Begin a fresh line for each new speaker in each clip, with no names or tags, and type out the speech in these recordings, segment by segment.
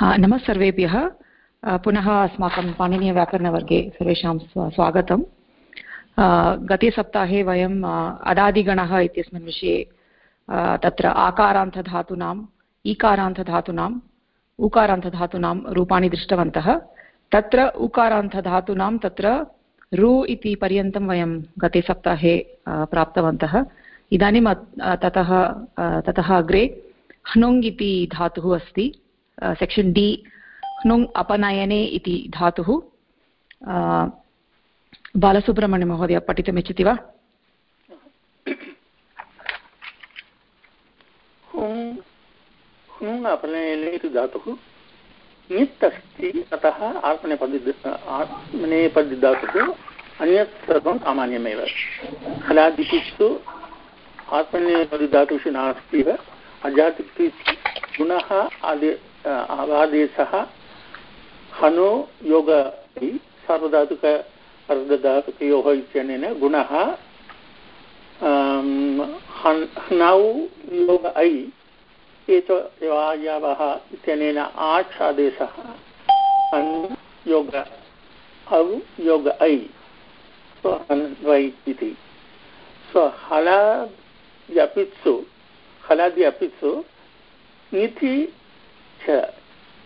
हा, नमः सर्वेभ्यः। पुनः अस्माकं पाणिनीयव्याकरणवर्गे सर्वेषां स्वागतम्। गते सप्ताहे वयम् अदादिगणः इत्यस्मिन् विषये तत्र आकारान्तधातूनाम् ईकारान्तधातूनाम् उकारान्तधातूनां रूपाणि दृष्टवन्तः। तत्र उकारान्तधातूनां तत्र रु इति पर्यन्तं वयं गते सप्ताहे प्राप्तवन्तः। इदानीं ततः ततः अग्रे ह्नुङ् इति धातुः अस्ति। सेक्षन् डि ह्नुङ् अपनयने इति धातुः बालसुब्रह्मण्यमहोदय पठितुमिच्छति वा?
धातुः ङित् अस्ति अतः आत्मनेपदि आत्मनेपदि धातुः अन्यत् सर्वं सामान्यमेव हलादिपिस्तु आत्मनेपदि धातुषु नास्ति एव अजातिपि गुणः आदि आदेशः हनो योग सार्वधातुक अर्धधातुकयोः इत्यनेन गुणः हनौ योग ऐ एतवायावः इत्यनेन आच् आदेशः अन् योग औ योग ऐ वै इति सो हलाद्यपित्सु हलाद्यपित्सु च।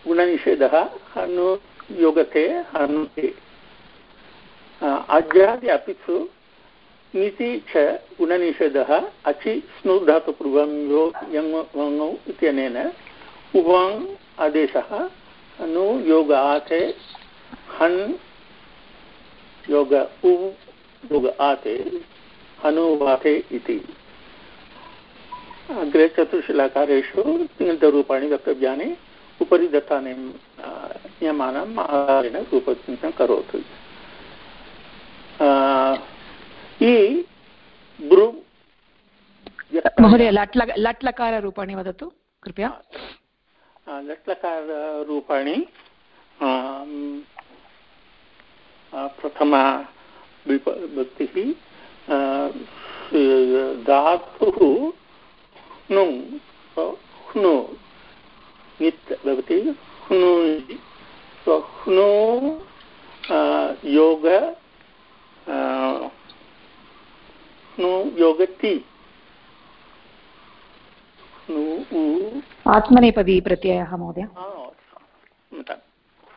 गुणनिषेधः हनु योगते हनुते अज्याद्यपित्सु इति च गुणनिषेधः अचि स्नु धातुपूर्वं यो यङ् वङौ इत्यनेन उवाङ् आदेशः नु योग आते हन् योग उ योग आते हनुवाते इति। अग्रे चतुर्शिलाकारेषु तिङन्तरूपाणि वक्तव्यानि। उपरि दत्तानि नियमानाम् आधारेण रूपचिन्तनं करोतु। इ ब्रु
महोदय लट् लट् लकाररूपाणि वदतु कृपया।
लट् लकाररूपाणि प्रथमा विभक्तिः धातुः ह्नु नित् भवति ह्नु ह्नु योग योगति।
आत्मनेपदी प्रत्ययः महोदय।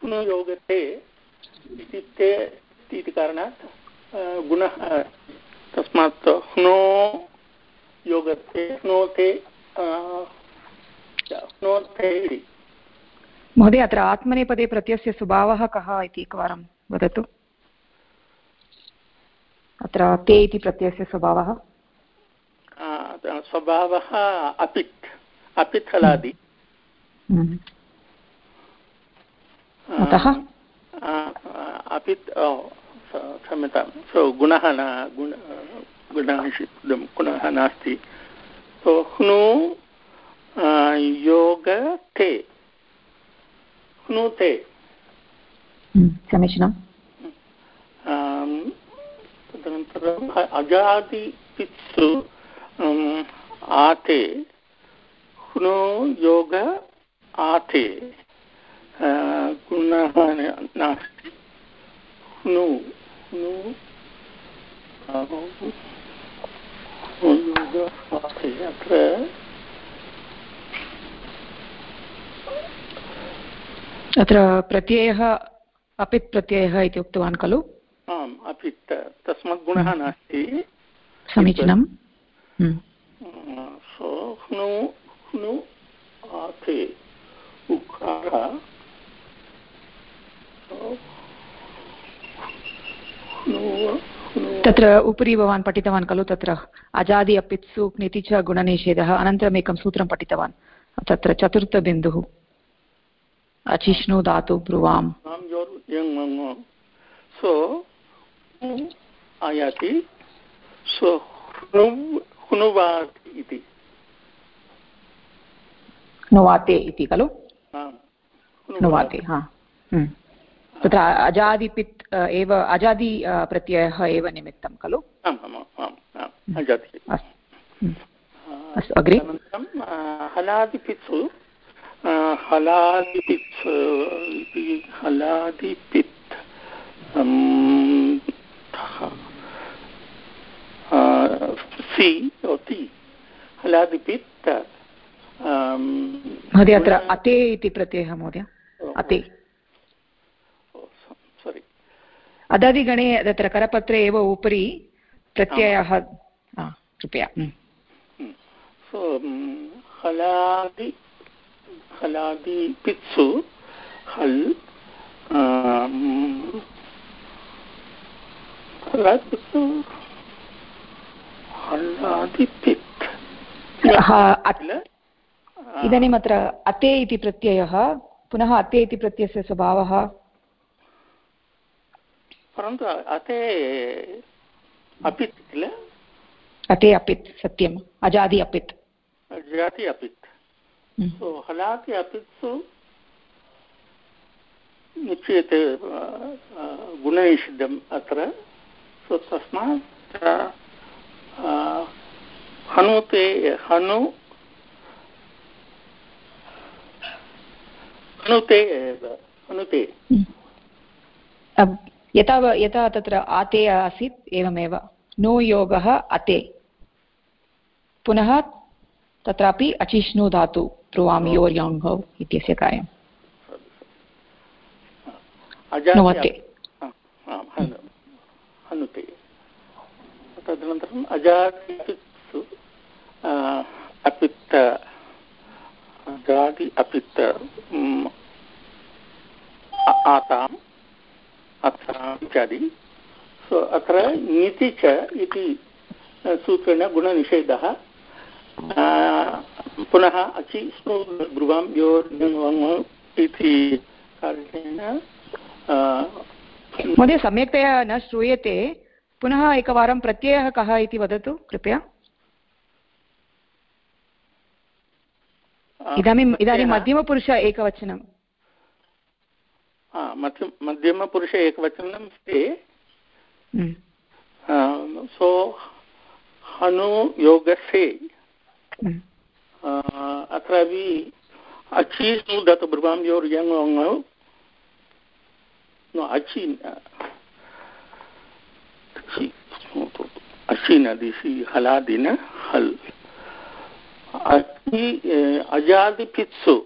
नु योगते इत्युक्ते इति कारणात् गुणः तस्मात् ह्नो योगते ह्नोते
महोदय अत्र आत्मनेपदे प्रत्ययस्य स्वभावः कः इति एकवारं वदतु। अत्र ते इति प्रत्ययस्य स्वभावः?
स्वभावः अपित् अपित् हलादि
हम्म। अतः?
अपित् क्षम्यतां सो गुणः न गुण गुणः गुणः नास्ति। सो ह्नु योग ते ह्नुते
हम्म, समीचीनम्।
तदनन्तरम् अजादिपित्सु आते। ह्नो योग आते। गुणः नास्ति। ह्नु ह्नु योग आते। अत्र
अत्र प्रत्ययः अपित् प्रत्ययः इति उक्तवान् खलु?
आम् अपि तस्मात् गुणः नास्ति।
समीचीनं तत्र उपरि भवान् पठितवान् खलु तत्र अजादि अपित्सु निति च गुणनिषेधः अनन्तरम् एकं सूत्रं पठितवान्। तत्र चतुर्थबिन्दुः अचिष्णु धातु ब्रुवाम्।
सो आयाति। सो हुनुवात् इति।
नुवाते इति खलु? नुवाते हा। हम्म। तत्र अजादिपित् एव अजादि प्रत्ययः एव निमित्तं खलु?
हम्म।
अस्तु अग्रे?
हलादिपित्सु हलादिपित् हलादिपित् सि ति हलादिपित्
महोदय अत्र अते इति प्रत्ययः महोदय। अते।
सोरि
अदादिगणे तत्र करपत्रे एव उपरि प्रत्ययः। कृपया।
सो हलादि हलादि पित्सु हल्
इदानीम् अत्र अते इति प्रत्ययः पुनः अते इति प्रत्ययस्य स्वभावः?
परन्तु अते अपित् किल?
अते अपित् सत्यम्। अजादि अपित्।
अजाति अपित्। सो हलाति अपित्सु उच्यते गुणनिषिद्धम् अत्र सो तस्मात् हनुते हनु हनुते हनुते
यथा यथा तत्र आते आसीत् एवमेव। नो योगः अते। पुनः तत्रापि अचिष्णु धातु। ब्रुवां योर्याङ्घौ इत्यस्य कार्यम्
हनुते तदनन्तरम् अजातिसु अपित्त अजादि अपित्त आताम् अत्राम् इत्यादि। सो अत्र ङिति च इति सूत्रेण गुणनिषेधः पुनः अचि ब्रुवां यो इति कारणेन
महोदय सम्यक्तया न श्रूयते। पुनः एकवारं प्रत्ययः कः इति वदतु कृपया। इदानीम् इदानीं मध्यमपुरुष एकवचनं।
मध्यमपुरुष एकवचनं ते सो हनु योगसे अत्रापि अचीनु दत् ब्रुवां योर् नो अचि अचीन दिशि हलादिन हल् अचि अजादिपित्सु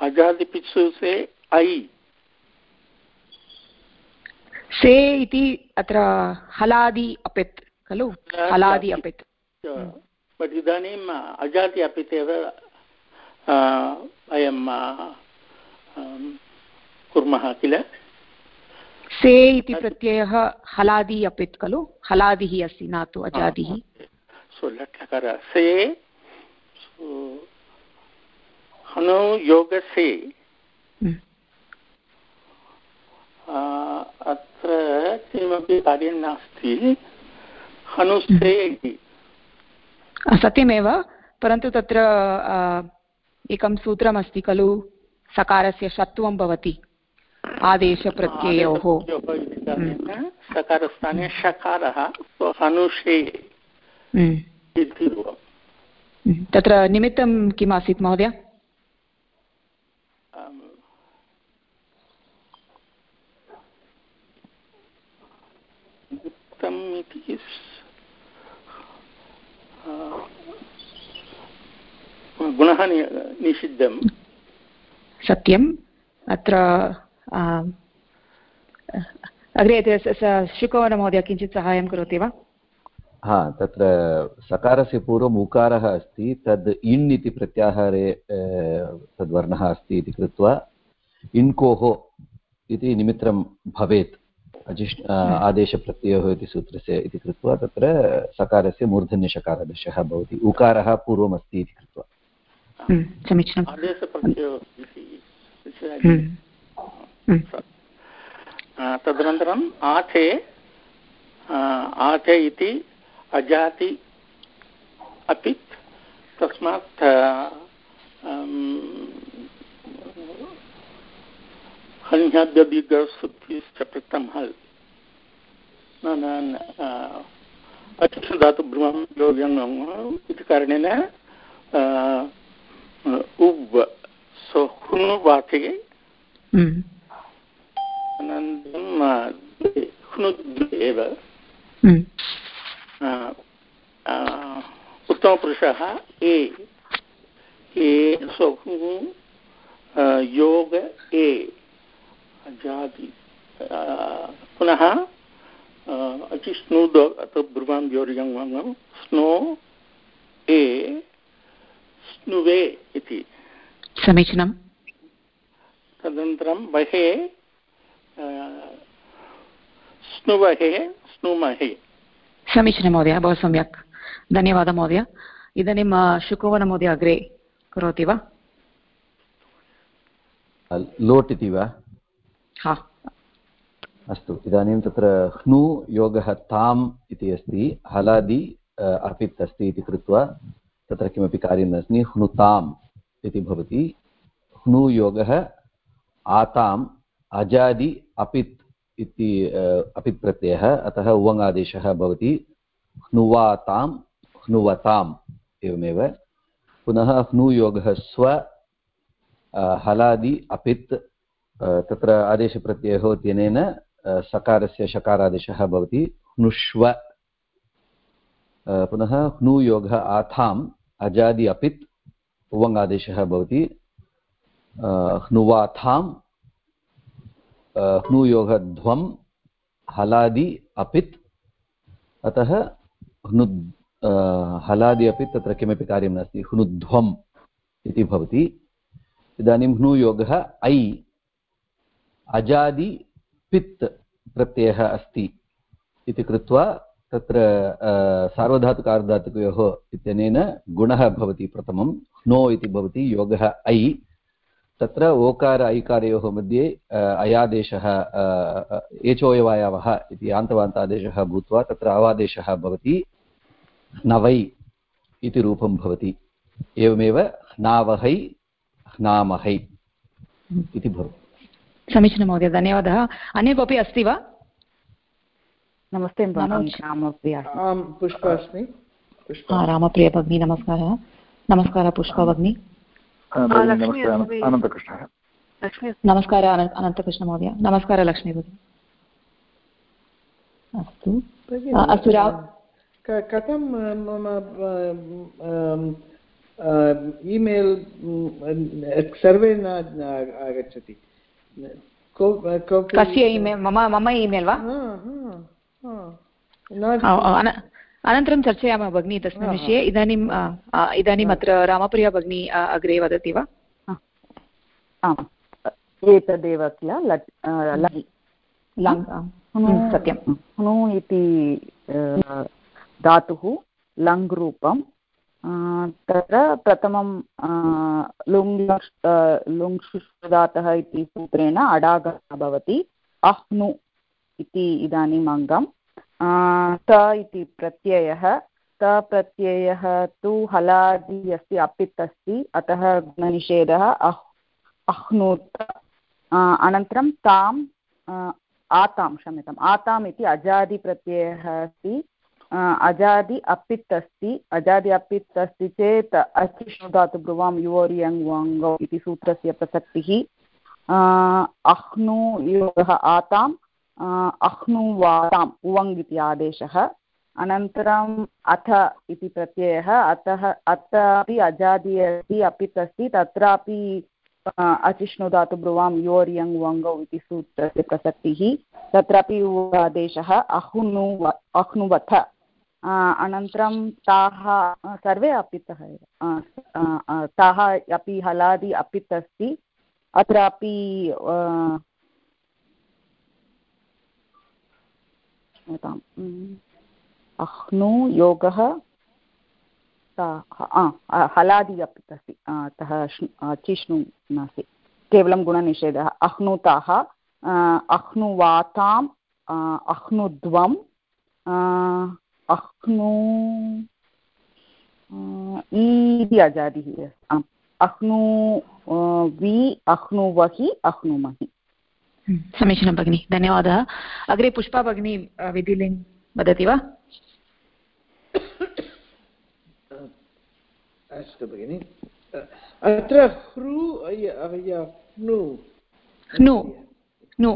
अजादिपित्सु से ऐ
से इति अत्र हलादि अपित् खलु? हलादि अपित्।
बट् इदानीम् अजाति अपित् एव वयं कुर्मः किल?
से इति प्रत्ययः हलादि अपित् खलु? हलादिः अस्ति न तु अजादिः।
सो लट्लकार से हनो योगसे अत्र किमपि कार्यं नास्ति। हनुस्ते इति।
सत्यमेव परन्तु तत्र एकं सूत्रमस्ति खलु सकारस्य षत्वं भवति आदेशप्रत्ययोः।
सकारस्थाने षकारः हनुषे
तत्र निमित्तं किम् आसीत् महोदय?
इति गुणः निषिद्धं
सत्यम्। अत्र अग्रे शुकवनमहोदय किञ्चित् सहायं करोति वा?
हा तत्र सकारस्य पूर्वम् उकारः अस्ति तद् इण् इति प्रत्याहारे तद्वर्णः अस्ति इति कृत्वा इन्कोः इति निमित्तं भवेत्। अजिष् आदेशप्रत्ययोः इति सूत्रस्य इति कृत्वा तत्र सकारस्य मूर्धन्यषकारदशः भवति। उकारः पूर्वमस्ति इति कृत्वा।
समीचीनम्
तदनन्तरम् आथे आथे इति अजाति अपि तस्मात् हन्याद्यदिगसुप्तिश्च पृक्तं हल् अचिषधातु ब्रह्मं योग्यम् इति कारणेन उव् सो हुनुवाचे
हम्म।
अनन्तरं हुनु एव
हम्म।
उत्तमपुरुषः ए ए सो योग ए जाति पुनः अचिष्णुद अथ ब्रुवां योर्यङ् स्नो ए स्नुवे इति।
समीचीनं
तदनन्तरं वहे स्नुवहे स्नुमहे।
समीचीनं महोदय बहु सम्यक्। धन्यवादः महोदय। इदानीं शुकोवनमहोदय अग्रे करोति वा?
लोट् इति वा? अस्तु, इदानीं तत्र ह्नु योगः ताम् इति अस्ति, हलादि अपित् अस्ति इति कृत्वा तत्र किमपि कार्यं नास्ति ह्नुताम् इति भवति। ह्नु योगः आताम्, अजादि, अपित् इति अपित् प्रत्ययः अतः उवङ् भवति। ह्नुवातां ह्नुवताम् एवमेव। पुनः ह्नुयोगः स्व हलादि, अपित् तत्र आदेशप्रत्ययः इत्यनेन सकारस्य शकारादेशः भवति, ह्नुष्व। पुनः ह्नुयोगः आथाम्, अजादि अपित्, उवङ्गादेशः भवति। ह्नुवाथां ह्नुयोगध्वं हलादि अपित्। अतः हनु हलादि अपि तत्र किमपि कार्यं नास्ति, हनुध्वम् इति भवति। इदानीं हनुयोगः ऐ। अजादि पित् प्रत्ययः अस्ति इति कृत्वा तत्र सार्वधातुकार्धातुकयोः इत्यनेन गुणः भवति प्रथमं ह्नो इति भवति, योगः ऐ। तत्र ओकार ऐकारयोः मध्ये अयादेशः एचोयवायावः इति आन्तवान्तादेशः भूत्वा तत्र अवादेशः भवति ह्नवै इति रूपं भवति। एवमेव ह्नावहै ह्नामहै इति भवति।
समीचीनं महोदय धन्यवादः। अन्य कोऽपि अस्ति वा?
नमस्ते पुष्पा अस्मि।
रामप्रिया भगिनी नमस्कारः। नमस्कारः पुष्पा भगिनी। नमस्कारः। अनन्तकृष्णमहोदय नमस्कारः लक्ष्मी भगिनी। अस्तु। अस्तु रा
कथं मम ईमेल् सर्वे न आगच्छति।
कस्य ईमेल् मम मम ईमेल् वा अनन्तरं चर्चयामः भगिनी तस्मिन् विषये। इदानीम् इदानीम् अत्र रामप्रिया भगिनी अग्रे वदति वा?
एतदेव किल?
सत्यं
नु इति धातुः लङ् रूपं तत्र प्रथमं लुङ् लुङ्क्षुधातः इति सूत्रेण अडागः भवति, अह्नु इति इदानीम् अङ्गं त इति प्रत्ययः, त प्रत्ययः तु हलादि अस्ति, अपित् अस्ति, अतः गुणनिषेधः अह्, अह्नुत। अनन्तरं ताम् आतां क्षम्यताम्, आताम् इति अजादिप्रत्ययः अस्ति। अजादि अपित् अस्ति अजादि अपित् अस्ति चेत् अचिष्णु धातु ब्रुवां युवोर् यङ् वाङ्गौ इति सूत्रस्य प्रसक्तिः अह्नु योगः आताम् अह्नुवाताम् उवङ् इति आदेशः अनन्तरम् अथ इति प्रत्ययः अतः अथ अपि अजादि अस्ति अपित् अस्ति तत्रापि अचिष्णु धातु ब्रुवां योर् यङ् वङ्गौ इति सूत्रस्य प्रसक्तिः तत्रापि आदेशः अह्नु अह्नुवथ अनन्तरं ताः सर्वे अपितः एव। ताः अपि हलादि अपित् अस्ति। अत्रापि अह्नु योगः हलादि अपित् अस्ति। अतः चिष्णु नास्ति। केवलं गुणनिषेधः। अह्नुताः अह्नुवाताम् अह्नुद्वम् अह्नु इति अजादिः अह्नु वि अह्नुवहि अह्नुमहि
हम्म, समीचीनं भगिनि धन्यवादः। अग्रे पुष्पा भगिनी विधिलिङ्ग् वदति वा?
अस्तु भगिनि। अत्र ह्रू
नु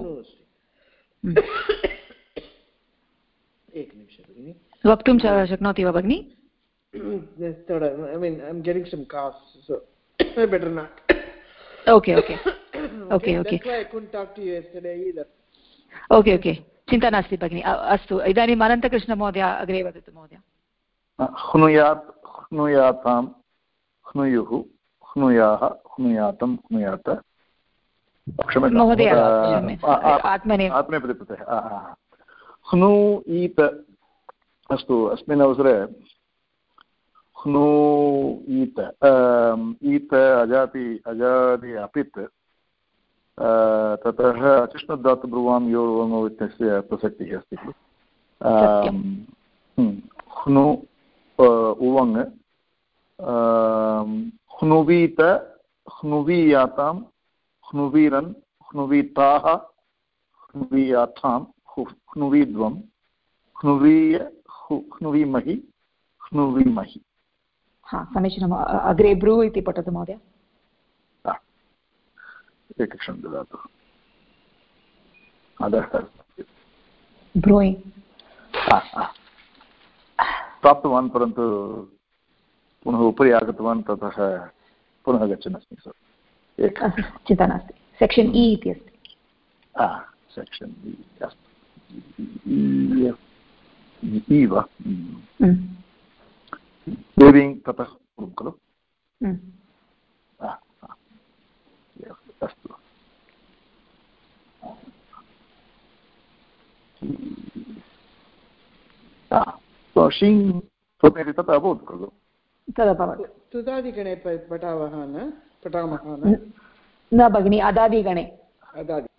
एकनिमिषं भगिनि।
वक्तुं शक्नोति वा भगिनि
I mean, I'm getting some coughs, so I better not.
Okay, okay. Okay, okay.
That's why I couldn't talk to you yesterday either.
Okay okay चिन्ता नास्ति भगिनि अस्तु इदानीम् अनन्तकृष्णमहोदय अग्रे वदतु महोदय
ह्नुयात् ह्नुयातां ह्नुयुः ह्नुयाः ह्नुयातं ह्नुयात
महोदय
अस्तु अस्मिन् अवसरे ह्नु ईत ईत अजाति अजादि अपित् ततः अचिष्णुधातुब्रुवां योर्वङ्गौ इत्यस्य प्रसक्तिः अस्ति ह्नु उवङ् ह्नुवीत ह्नुवीयातां ह्नुवीरन् ह्नुवीताः ह्नुवीयाथां ह्नुवीद्वं ह्नुवीय ह्नुवीमहि ह्नुवीमहि
हा समीचीनम् अग्रे ब्रू इति पठतु महोदय।
एकक्षणं ददातु। अधः
ब्रूयिङ्ग्।
प्राप्तवान् परन्तु पुनः उपरि आगतवान् ततः पुनः गच्छन् अस्मि
चिन्ता नास्ति। सेक्षन् इ इति अस्ति।
सेक्षन् इ अस्तु। इ वा देवीं ततः कुर्मः खलु अस्तु शीङ् स्वप्नेति तत् अभवत् खलु
तदभवत्
तुदादिगणे पठावः न पठामः न
न भगिनि अदादिगणे
अदादि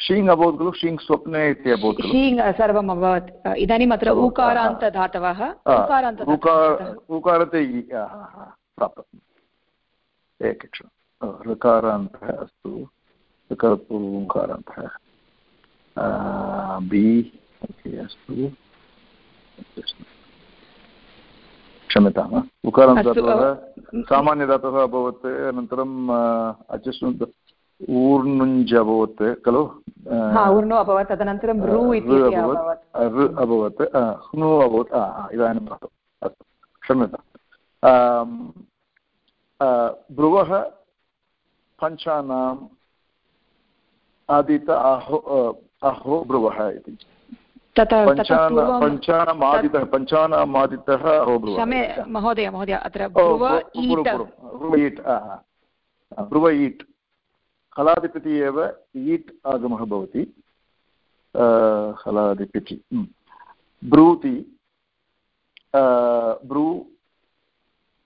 शीङ् अभवत् खलु शीङ् स्वप्ने इति अभवत्
शीङ् सर्वम् अभवत् इदानीम् अत्र उकारान्तधातवः
उकारते प्राप्तम् एकक्षणं ऋकारान्तः अस्तु ऋकारपूर्वकारान्तः बि अस्तु क्षम्यताम् उकारान्तदातवः सामान्यदातवः अभवत् अनन्तरम् अचस्नु ऊर्णुञ्ज अभवत् खलु
ऊर्णु अभवत् तदनन्तरं ऋ
अभवत् अभवत्। ह्नु अभवत् इदानीं अस्तु क्षम्यताम्। भ्रुवः पञ्चानाम् आदित अहो अहो भ्रुवः इति। पञ्चानामादितः पञ्चानामादितः अहो भ्रुवः
महोदय महोदय अत्र
भ्रुव ईट्। हलादिपति एव ईट् आगमः भवति। हलादिपति ब्रूति ब्रू,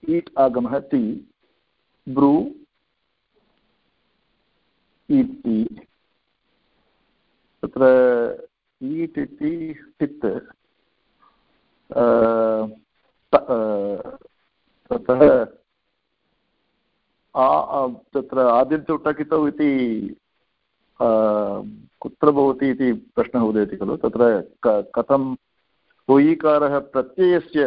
ईट् आगमः ति ब्रू इति तत्र ईट् इति टित् ततः तत्र आदित्यौटकितौ इति कुत्र भवति इति प्रश्नः उदेति खलु। तत्र कथं होयिकारः प्रत्ययस्य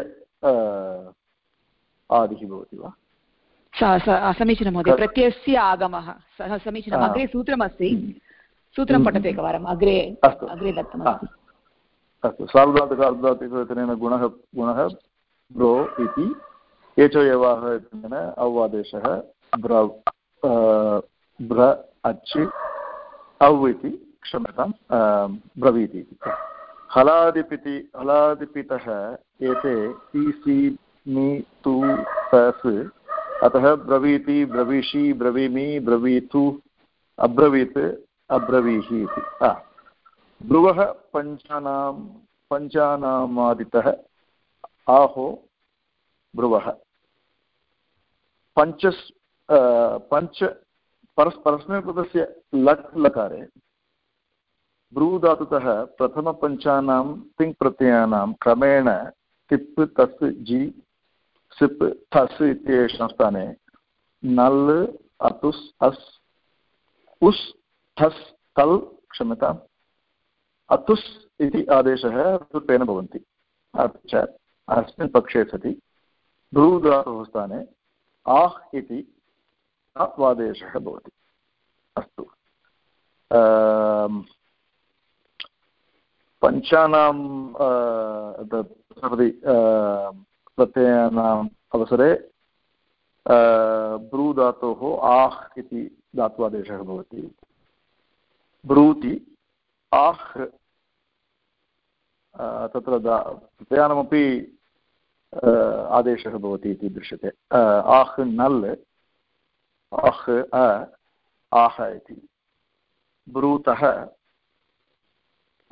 आदिः भवति वा?
समीचीनं महोदय। प्रत्ययस्य आगमः। सः समीचीनम्। अग्रे सूत्रमस्ति। सूत्रं पठतु एकवारम्। अग्रे अस्तु। अग्रे दत्तमस्ति।
अस्तु। सार्वधातुकार्धातुकवचनेन गुणः गुणः ब्रो इति एचो यवाः इत्यनेन औवादेशः ब्र ब्र अच् औ इति क्षम्यतां ब्रवीति इति। हलादिपिति, हलादिपितः एते इ सि नि, तु, तस्, अतः ब्रवीति, ब्रवीषि, ब्रवीमि, ब्रवीतु, अब्रवीत्, अब्रवीहि इति। ब्रुवः पञ्चानां पञ्चानामादितः आहो ब्रुवः। पञ्च पञ्च परस् परस्मैपदस्य लट् लकारे। ब्रूधातुतः प्रथमपञ्चानां तिङ् प्रत्ययानां क्रमेण तिप्, तस्, जि, सिप्, थस् इत्येषां स्थाने नल्, अतुस्, अस्, उस् ठस् तल् क्षम्यताम् अतुस् इति आदेशः रूपेण भवन्ति। अपि च अस्मिन् पक्षे सति। भ्रूधातोः स्थाने आह् इति आत्वादेशः भवति। अस्तु। पञ्चानां प्रत्ययानाम् अवसरे ब्रूधातोः आह् इति धात्वादेशः भवति। ब्रूति, आह् तत्र प्रत्ययानमपि आदेशः भवति इति दृश्यते। आह्, नल् आह् अ, आह इति। ब्रूतः,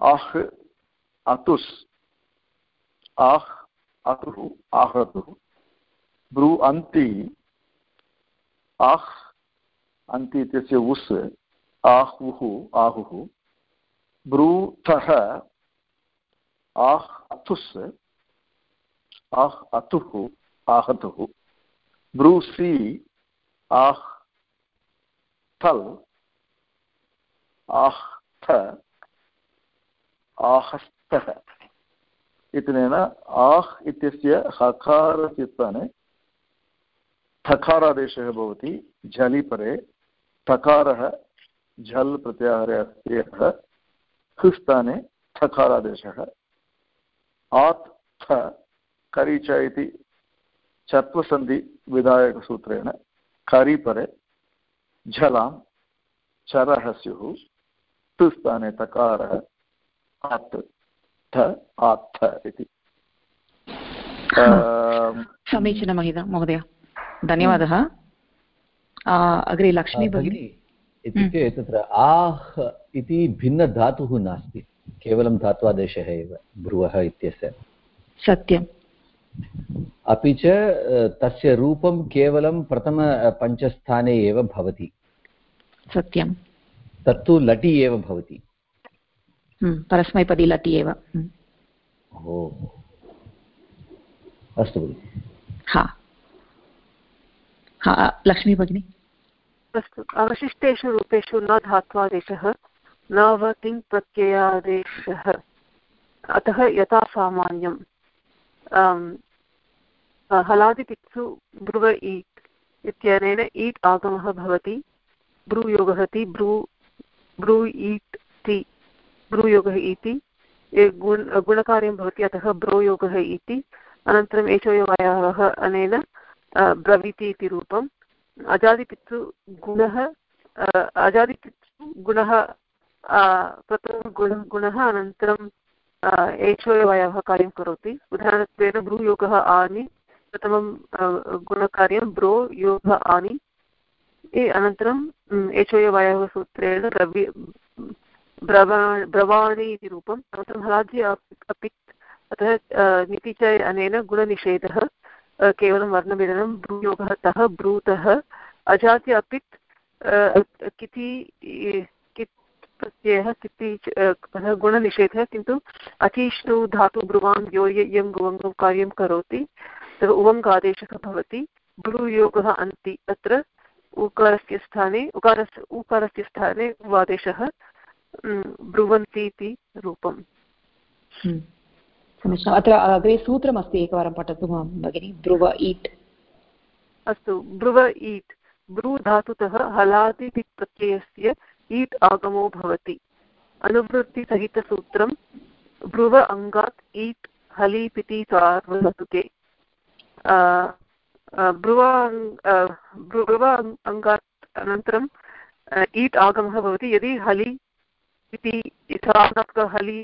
आह्, अतुस्, आह्, अतुः, आहतुः। ब्रू अन्ति, आह्, अन्ति इत्यस्य उस् आहुः आहुः। ब्रूतः, आह् अथुस् आह्, अतुः, आहतुः। ब्रूसि आह्, थल्, आह्, थ, आहस्तः। इत्यनेन आह् इत्यस्य हकारस्य स्थाने ठकारादेशः भवति झलि परे ठकारः झल् प्रत्याहारे अस्ति अतः स्थाने ठकारादेशः आत्, थ, करि इति चत्वसन्धिविधायकसूत्रेण करिपरे झलां चरः स्युः तु स्थाने तकारः आत् थ आत्थ इति।
समीचीनं महोदय। धन्यवादः। अग्रे लक्ष्मी भगिनी
इत्युक्ते हम्म। तत्र आह् इति भिन्नधातुः नास्ति केवलं धात्वादेशः एव भ्रुवः इत्यस्य।
सत्यम्।
अपि च तस्य रूपं केवलं प्रथमपञ्चस्थाने एव भवति।
सत्यं।
तत्तु लटि एव भवति।
हम्म, परस्मैपदी लटि एव।
ओ अस्तु भगिनि।
हा। हा लक्ष्मी भगिनी।
अस्तु अवशिष्टेषु रूपेषु न धात्वादेशः न व तिङ् प्रत्ययादेशः अतः यथा सामान्यं हलादितित्सु ब्रुव ईट् इत्यनेन ईट् आगमः भवति। ब्रूयोगः ति, ब्रू ब्रू ईट् ति ब्रूयोगः इति गुण, गुणकार्यं भवति, अतः ब्रोयोगः इति अनन्तरम् एषोयोगायाः अनेन ब्रवीति इति रूपम्। अजादिपित्सु गुणः अजादिपित्सु गुणः प्रथमं गुणः गुणः, अनन्तरं एषोयवायः कार्यं करोति। उदाहरणत्वेन भ्रूयोगः आनि, प्रथमं गुणकार्यं ब्रो योगः आनि। अनन्तरं एषोयवायः सूत्रेण द्रव्य ब्रवाणि इति रूपम्, अनन्तरं हलाद्य अपित्, अतः निति च अनेन गुणनिषेधः केवलं वर्णमिलनं भ्रूयोगः तः, ब्रूतः, अजाति किति कित् प्रत्ययः किति गुणनिषेधः किन्तु अचीष्णु धातु ब्रुवां यो यं गुवङ्गं कार्यं करोति उवङ्गादेशः भवति भ्रूयोगः अन्ति अत्र उकारस्य स्थाने उकारस्य उकारस्य स्थाने उवादेशः ब्रुवन्ति इति रूपम्।
हम्म। समीचीनम्। अत्र अग्रे सूत्रमस्ति एकवारं पठतु भगिनि ब्रुव ईट्।
अस्तु ब्रुव ईट्। ब्रू धातुतः हलादिति प्रत्ययस्य ईट् आगमो भवति। अनुवृत्तिसहितसूत्रं ब्रुव अङ्गात् ईट् हलीपिति सार्वधातुके ब्रुव अङ्गात् अनन्तरं ईट् आगमः भवति। यदि हलि इति हलि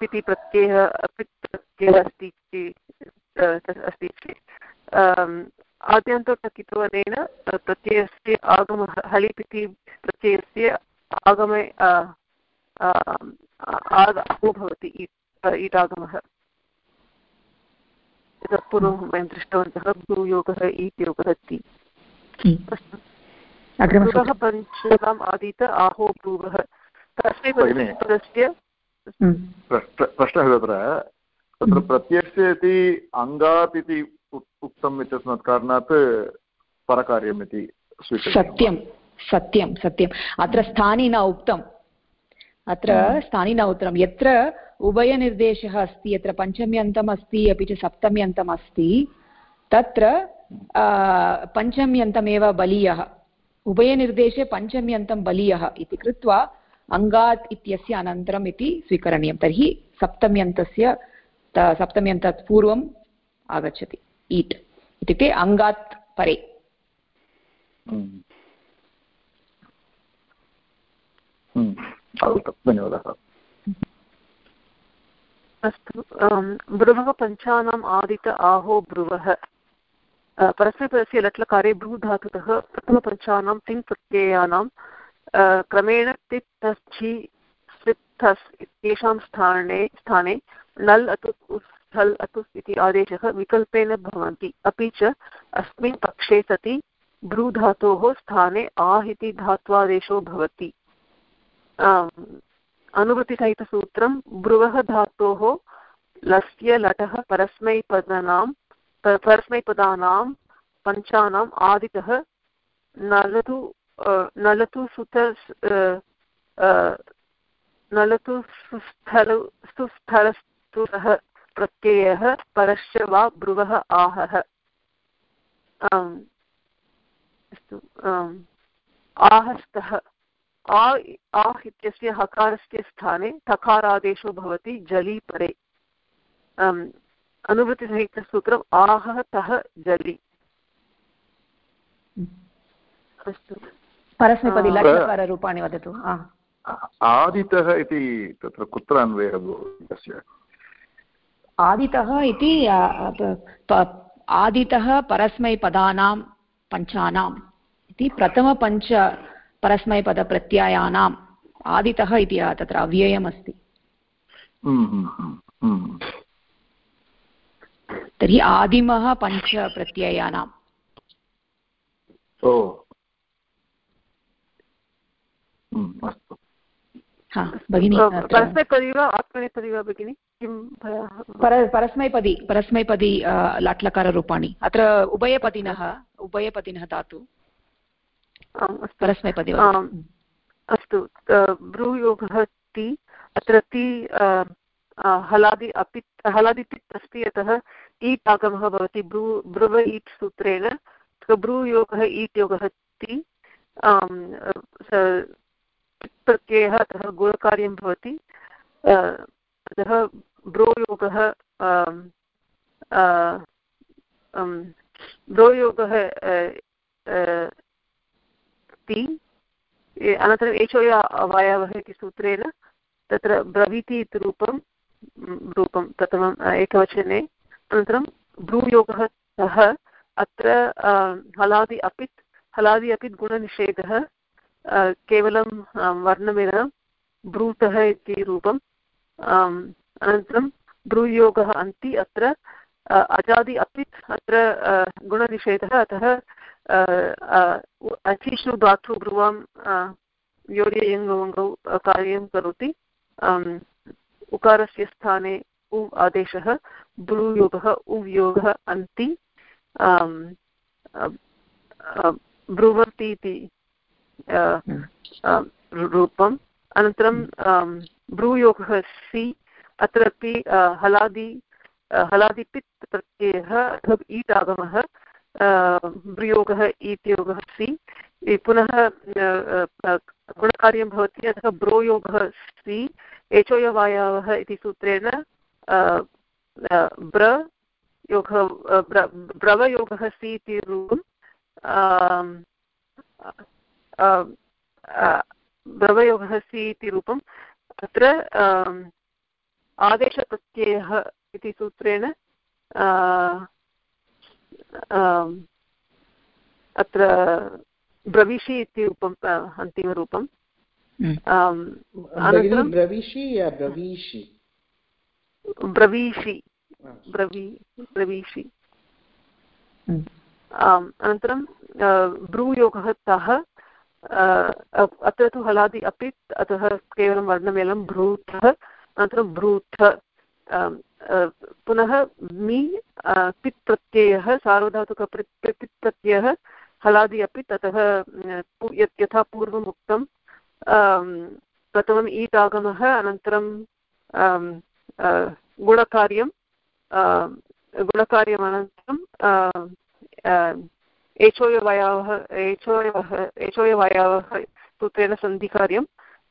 इति प्रत्ययः, अपि प्रत्ययः अस्ति अस्ति चेत् आद्यन्तो टकित्वनेन प्रत्ययस्य आगमः हलिप् इति प्रत्ययस्य आगमे आगमो भवति ईटागमः। ततः पूर्वं वयं दृष्टवन्तः भ्रूयोगः ईट्योगः इति। अस्तु। पञ्चताम् आदित आहो भ्रूवः तस्मै पदस्य।
प्रश्नः तत्र तत्र। प्रत्ययस्य इति अङ्गात् इति उक्तम् इत्यस्मात् कारणात् परकार्यम् इति
सत्यं सत्यं सत्यम्। अत्र स्थानि न उक्तम्। अत्र। स्थानि न उक्तं यत्र उभयनिर्देशः अस्ति यत्र पञ्चम्यन्तम् अस्ति अपि च सप्तम्यन्तम् अस्ति तत्र पञ्चम्यन्तमेव बलीयः। उभयनिर्देशे पञ्चम्यन्तं बलीयः इति कृत्वा अङ्गात् इत्यस्य अनन्तरम् इति स्वीकरणीयं। तर्हि सप्तम्यन्तस्य सप्तम्यन्तात् पूर्वम् आगच्छति। ईट् इत्युक्ते अङ्गात् परे।
धन्यवादः
अस्तु ब्रुवः पञ्चानाम् आदित आहो ब्रुवः. परस्मैपदस्य लट्लकारे भ्रू धातुतः प्रथमपञ्चानां तिङ् प्रत्ययानां क्रमेण तिप्तस्थि स्वित्थस् इत्येषां स्थाने स्थाने नल् अतुस् स्थल् अतुस् इति आदेशः विकल्पेन भवन्ति। अपि च अस्मिन् पक्षे सति भ्रूधातोः स्थाने आह् इति धात्वादेशो भवति। अनुवृत्तिसहितसूत्रं भ्रुवः धातोः लस्य लटः परस्मैपदनां परस्मैपदानां पञ्चानाम् आदितः नलतु नलतु सुत नलतु सुस्थल सुस्थलस्तुतः प्रत्ययः परश्च वा भ्रुवः आहः। अस्तु आहस्तः। आ आह् इत्यस्य हकारस्य स्थाने थकारादेशो भवति जलि परे। अनुवृत्तिसहितसूत्रम् आहः तः जलि।
अस्तु। परस्मैपदी लट्लकाररूपाणि वदतु।
आदितः इति तत्र कुत्र अन्वयः तस्य?
आदितः इति आदितः परस्मैपदानां पञ्चानाम् इति प्रथमपञ्च परस्मैपदप्रत्ययानाम् आदितः इति तत्र अव्ययमस्ति।
हम्म, हम्म, हम्म,
तर्हि आदिमः पञ्चप्रत्ययानाम् अस्तु। भगिनी
परस्मैपदी वा आत्मनेपदी वा भगिनि? किं
परस्मैपदी परस्मैपदी लट्लकाररूपाणि। अत्र उभयपदिनः उभयपदिनः धातु। परस्मैपदी
अस्तु। ब्रूयोगः ति अत्र ति हलादि अपि हलादि तित् अस्ति यतः ईट् आगमः भवति। ब्रू ब्रुव ईट् सूत्रेण ब्रूयोगः ईट् योगः ति प्रत्ययः अतः गुणकार्यं भवति। अतः ब्रोयोगः ब्रोयोगः ति अनन्तरम् एचोय अवायवः इति सूत्रेण तत्र ब्रवीति इति रूपं रूपं प्रथमम् एकवचने। अनन्तरं भ्रूयोगः सः अत्र हलादि अपित् हलादि अपित् गुणनिषेधः केवलं वर्णमेन ब्रूतः इति रूपम् अनन्तरं ब्रूयोगः अन्ति अत्र अजादि अपित् अत्र गुणनिषेधः अतः अचिषु धातु ब्रुवां योर्ययङ्गौ कार्यं करोति उकारस्य स्थाने उ आदेशः ब्रूयोगः उव्योगः अन्ति ब्रुवन्ति इति रूपम्। अनन्तरं ब्रूयोगः सि, अत्रापि हलादि हलादिपित् प्रत्ययः ईट् आगमः ब्रुयोगः इत्योगः सि। पुनः गुणकार्यं भवति, अतः ब्रोयोगः सि, एचोयवायावः इति सूत्रेण ब्र योगः ब्रवयोगः सि इति रूपं ब्रवयोगः सि इति रूपम् अत्र आदेशप्रत्ययः इति सूत्रेण अत्र ब्रविषि इति रूपम् अन्तिमरूपं।
ब्रवीषि
ब्रवीषि? ब्रवी ब्रवीषि। अनन्तरं ब्रूयोगः तः अत्र तु हलादि अपि अतः केवलं वर्णमेलं भ्रूतः अनन्तरं भ्रूथ पुनः मि पित् प्रत्ययः सार्वधातुकपित् प्रत्ययः, हलादि अपि ततः यथा पूर्वम् उक्तं प्रथमम् ईट् आगमः, अनन्तरं गुणकार्यं गुणकार्यमनन्तरं एचोयवयवः एचोयवः एचोयवयवः सूत्रेण सन्धिकार्यं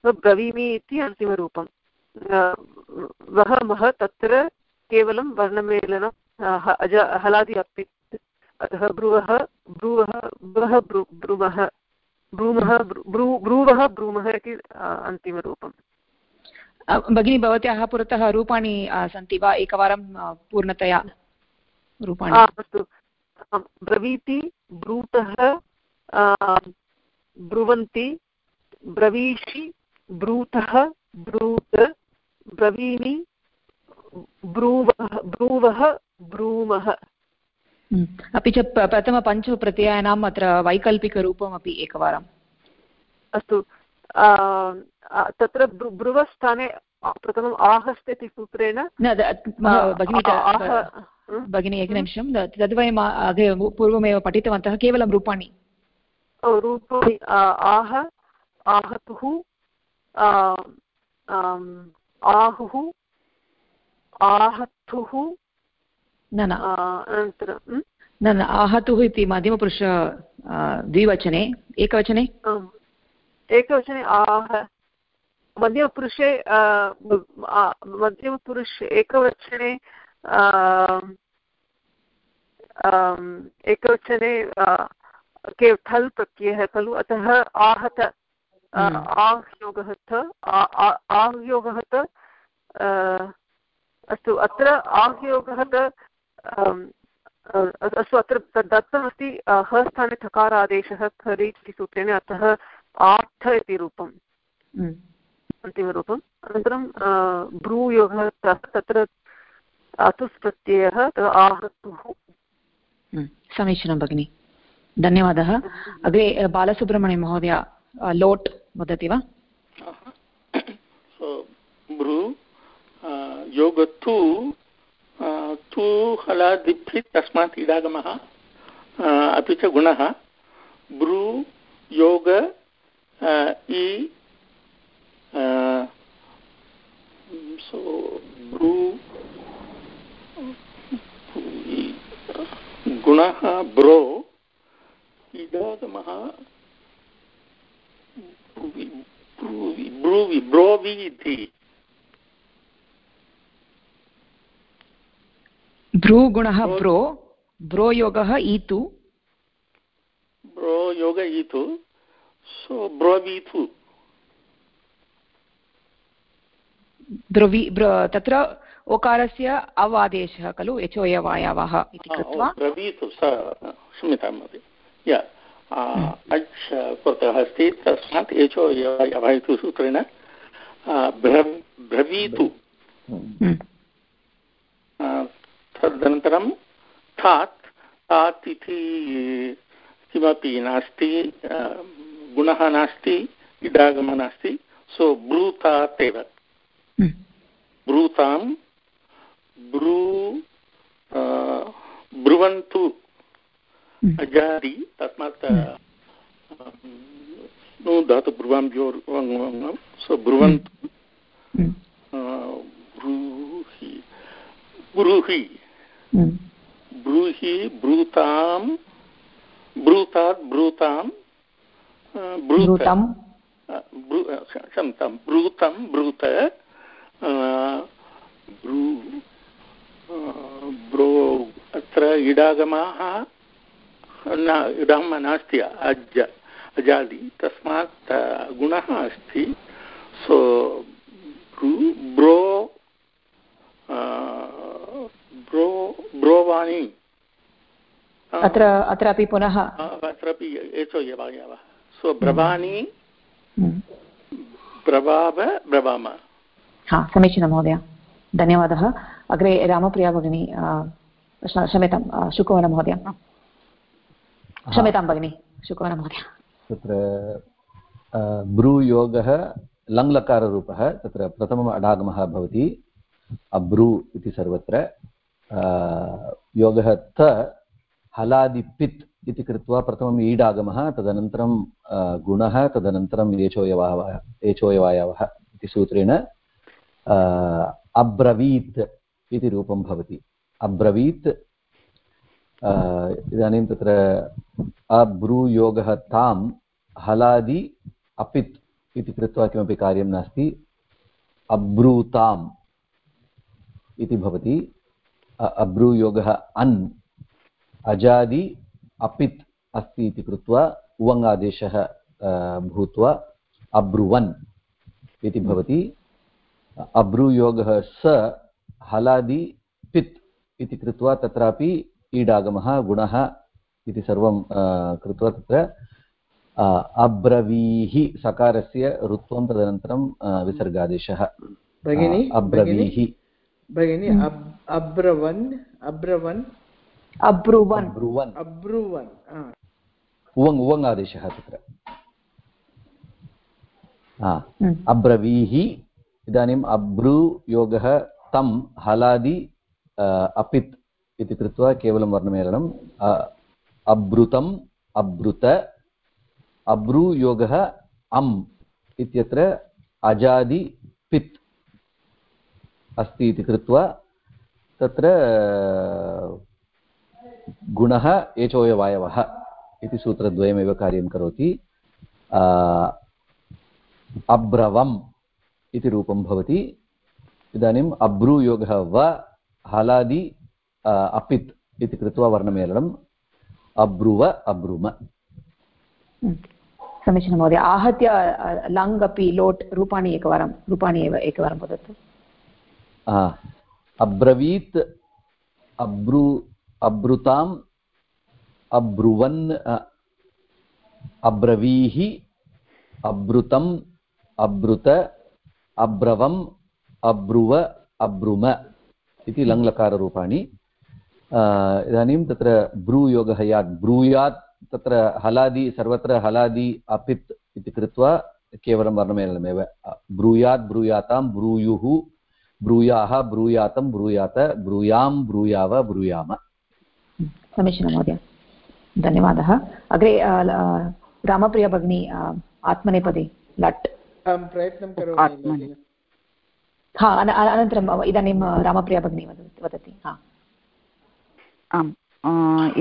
ब्रवीमि इति अन्तिमरूपं वः मः तत्र केवलं वर्णमेलनं अज हलादि अपि अतः ब्रुवः ब्रुवः ब्रुवः ब्रुमः ब्रूमः ब्रूवः ब्रूमः इति अन्तिमरूपम्।
भगिनी भवत्याः पुरतः रूपाणि सन्ति वा? एकवारं पूर्णतया रूपाणि।
अस्तु। ब्रवीति ब्रूतः ब्रुवन्ति ब्रवीषि ब्रूतः ब्रूत ब्रवीमि ब्रूवः ब्रूवः ब्रूमः।
हम्म। अपि च प्रथमपञ्चप्रत्ययानाम् अत्र वैकल्पिकरूपमपि एकवारम्।
अस्तु। तत्र ब्रुवस्थाने प्रथमम् आहस्ते इति सूत्रेण
भगिनी एकनिमिषं तद् वयम् अग्रे पूर्वमेव पठितवन्तः केवलं रूपाणि।
रूपाणि आह आहतुः आहुः आहतुः
न न अनन्तरं न न आहतुः इति मध्यमपुरुष द्विवचने। एकवचने?
एकवचने आह। मध्यमपुरुषे मध्यमपुरुषे एकवचने एकवचने के ठल् प्रत्ययः खलु अतः आहत हम्म। आह्योगः आह्योगः अस्तु अत्र आह्योगः अस्तु अत्र दत्तमस्ति हस्थाने ठकारादेशः खरि इति सूत्रेण अतः आर्थ इति रूपम् हम्म। अन्तिमरूपम् अनन्तरं भ्रूयोगः तत्र अतुस् प्रत्ययः आहतुः
हम्म। समीचीनं भगिनि। धन्यवादः। अग्रे बालसुब्रह्मण्यं महोदय लोट् वदति वा?
भ्रू योगत्तु तु हलादिभ्यि तस्मात् इडागमः अपि च गुणः। ब्रू योग इ so ब्रू गुणः ब्रो इडागमः ब्रूवि ब्रोवि इति
भ्रूगुणः ब्रो ब्रो योगः ईतु।
ब्रो योग ईतु। सो ब्रोवीतु।
ब्रवी तत्र ओकारस्य अवादेशः खलु यचोयवायावः इति कृत्वा।
ब्रवीतु क्षम्यतां महोदय। अच् पुरतः अस्ति तस्मात् एचो यवयतु सूत्रेण ब्रवीतु। हम्म। तदनन्तरं थात् तात् इति किमपि नास्ति गुणः नास्ति इडागमः नास्ति सो ब्रूतात् एव। हम्म। ब्रूतां ब्रू ब्रुवन्तु हम्म। अजादि तस्मात्। धातु ब्रुवां सो ब्रुवन्तु ब्रूहि ब्रूहि ब्रूहि ब्रूतां ब्रूतात् ब्रूतां
ब्रूतं
क्षम्यतां ब्रूतं ब्रूत ब्रो अत्र इडागमाः न इडागमः नास्ति अज अजादि। तस्मात् गुणः अस्ति। सो ब्रो ब्रो ब्रोवाणी।
अत्र अत्रापि पुनः।
अत्रापि एचो यवायवः। सो ब्रवाणी ब्रवाव ब्रवाम।
हा समीचीनं महोदय। धन्यवादः। अग्रे रामप्रिया भगिनी क्षम्यतां शुकवनमहोदय क्षम्यतां भगिनि शुकवनमहोदय
तत्र ब्रूयोगः लङ्लकाररूपः तत्र प्रथमम् अडागमः भवति अब्रू इति सर्वत्र। योगः त हलादिपित् इति कृत्वा प्रथमम् ईडागमः तदनन्तरं गुणः तदनन्तरम् एचोयवावः एचोयवायवः इति सूत्रेण अब्रवीत्। इति रूपं भवति। अब्रवीत् इदानीं तत्र अब्रूयोगः तां हलादि अपित् इति कृत्वा किमपि कार्यं नास्ति। अब्रूताम् इति भवति। अब्रूयोगः अन्, अजादि अपित् अस्ति इति कृत्वा उवङ् भूत्वा अब्रुवन् इति भवति। अब्रूयोगः स हलादि पित् इति कृत्वा तत्रापि ईडागमः गुणः इति सर्वं कृत्वा तत्र अब्रवीः सकारस्य ऋत्वं तदनन्तरं विसर्गादेशः।
भगिनि
अब्रवीः।
भगिनि अब्रवन् अब्रवन्
अब्रुवन्।
ब्रुवन्
अब्रुवन्
उवङ् उवङ् आदेशः तत्र।
हम्म।
अब्रवीः इदानीम् अब्रू योगः तं हलादि अपित् इति कृत्वा केवलं वर्णमेलनम् अब्रुतम्, अब्रुत, अब्रूयोगः, अम् इत्यत्र अजादि, पित् अस्ति इति कृत्वा तत्र, गुणः एचोयवायवः इति सूत्रद्वयमेव कार्यं करोति अब्रवम् इति रूपं भवति इदानीम् अब्रूयोगः व हलादि अपित् इति कृत्वा वर्णमेलनम् अब्रुव अब्रुम।
समीचीनं महोदय आहत्य लङ् अपि लोट् रूपाणि एकवारं रूपाणि एव एकवारं वदतु।
अब्रवीत् अब्रु अब्रुताम् अब्रुवन् अब्रवीः अब्रुतम् अब्रुत अब्रवम् अब्रुव अब्रुम इति लङ्लकाररूपाणि। इदानीं तत्र ब्रूयोगः यात् ब्रूयात् तत्र हलादि सर्वत्र हलादि अपित् इति कृत्वा केवलं वर्णमेलनमेव। ब्रूयात् ब्रूयातां ब्रूयुः ब्रूयाः ब्रूयातं ब्रूयात ब्रूयां ब्रूयाव ब्रूयाम।
समीचीनं महोदय। धन्यवादः। अग्रे रामप्रिया भगिनी आत्मनेपदे लट्।
प्रयत्नं करोमि
हा अनन्तरम् इदानीं रामप्रिया भगिनी वदति हा।
आम्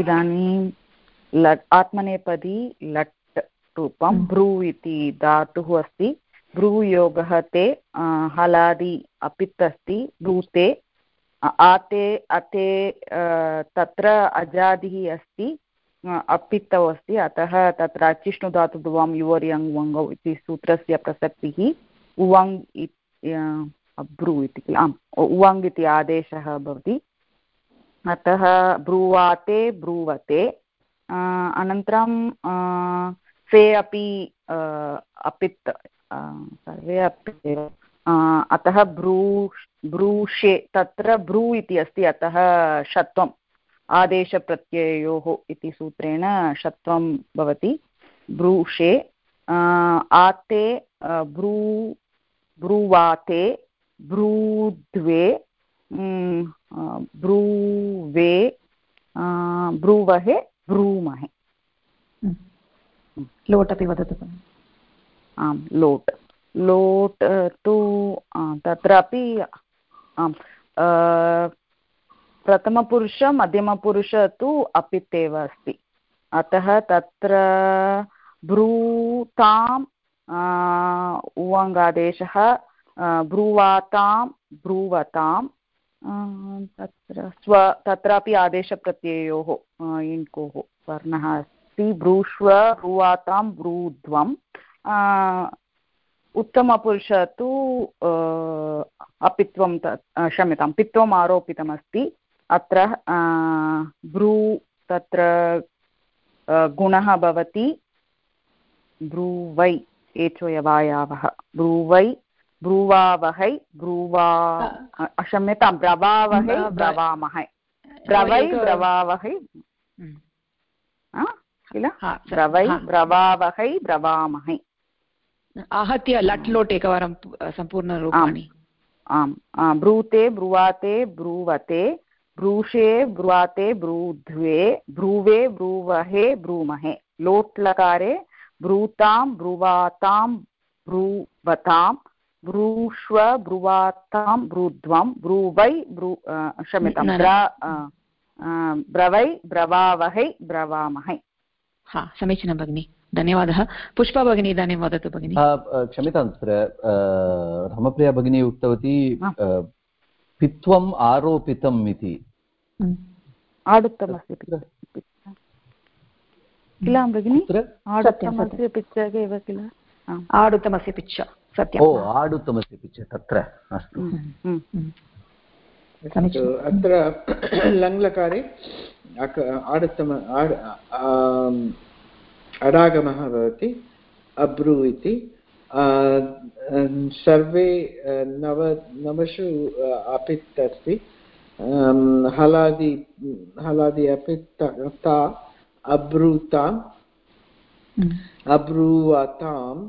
इदानीं लट् आत्मनेपदी लट् रूपं
हम्म।
भ्रू इति धातुः अस्ति। भ्रूयोगः ते हलादि अपित् अस्ति भ्रूते आते अते तत्र अजादिः अस्ति अपित्तौ अस्ति। अतः तत्र अचिष्णुधातुभुवां युवर्यङ् वङ्गौ इति सूत्रस्य प्रसक्तिः। उवङ् ब्रू इति किल, आम् उवङ् इति आदेशः भवति। अतः ब्रूवाते, ब्रूवते अनन्तरं फे अपि अपित् सर्वे अपि अतः ब्रू, ब्रूषे, तत्र ब्रू इति अस्ति, अतः षत्वम् आदेशप्रत्ययोः इति सूत्रेण षत्वं भवति। ब्रूषे आते ब्रू, ब्रूवाते ब्रूद्वे ब्रूवे ब्रूवहे ब्रूमहे।
लोट् अपि वदतु
आम् लोट्। लोट् तु तत्रापि आम् प्रथमपुरुष मध्यमपुरुष तु अपित् एव अस्ति। अतः तत्र ब्रूताम् उवङ्गादेशः ब्रूवातां, ब्रूवतां तत्र स्व, तत्रापि आदेशप्रत्ययोः इण्कोः वर्णः अस्ति। ब्रूष्व, ब्रूवातां ब्रूध्वम् उत्तमपुरुष तु अपित्वं क्षम्यतां, पित्वम् आरोपितमस्ति। अत्र ब्रू तत्र गुणः भवति। ब्रूवै, एचोयवायावः। ब्रूवै ब्रूवावहै ब्रूवा क्षम्यतां ब्रवावहै ब्रवामहै। ब्रवै ब्रवावहै किल? ब्रवै ब्रवावहै ब्रवामहै।
आहत्य लट् लोट् एकवारं सम्पूर्णरूपाणि।
आम्। ब्रूते ब्रुवाते ब्रूवते ब्रूषे ब्रुवाते ब्रूध्वे ब्रूवे ब्रूवहे ब्रूमहे। लोट् लकारे ब्रूतां ब्रुवातां ब्रूवतां ब्रूष्व ब्रुवातां ब्रूध्वं ब्रूवै ब्रू क्षम्यतां ब्रवै ब्रवावहै ब्रवामहै।
हा समीचीनं भगिनि। धन्यवादः। पुष्पा भगिनी इदानीं वदतु भगिनि।
क्षम्यतां तत्र रामप्रिया भगिनी उक्तवती पित्वम् आरोपितम् इति।
आडुत्तमस्य किल भगिनि? आडुत्तमस्य पिच्च एव किल?
आडुत्तमस्य पिच्च। सत्यम्।
ओ आडुत्तमस्य पिच्च तत्र अस्तु।
अत्र लङ्लकारे आडुत्तम अडागमः भवति अब्रु इति। सर्वे नव नवषु अपित् अस्ति। हलादि हलादि अपि ता अब्रूताम्। अब्रूवताम्।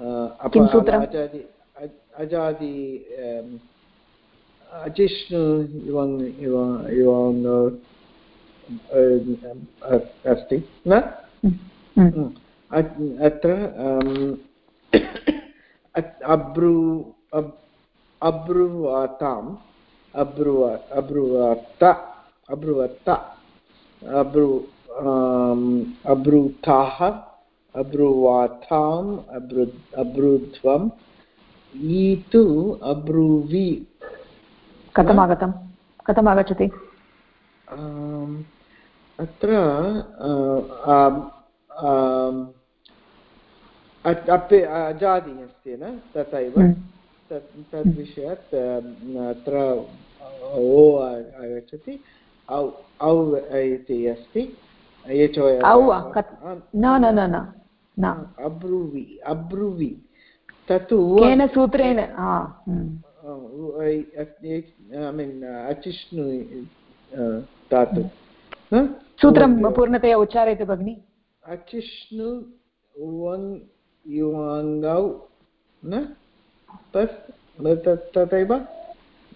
अजादि अजादि अजिष्णु युवङ् युवाङ् अस्ति न? अत्र अब्रू अब्रुवाताम् अब्रुव अब्रुवत अब्रुवत अब्रु अब्रूताः अब्रुवाताम् अब्रु अब्रुध्वम् ई तु अब्रुवि।
कथमागतं? कथमागच्छति?
अत्र अपि अजादि अस्ति न? तथैव। तत् तद्विषयात् अत्र ओ आगच्छति। औ औ इति अस्ति।
न न न। न।
अब्रुवि अब्रुवि। तत्तु
केन सूत्रेण
ऐ मीन् अचिष्णु धातु
सूत्रं पूर्णतया उच्चारयतु भगिनि।
अचिष्णु वङ् युवाङ्गौ न? तथैव?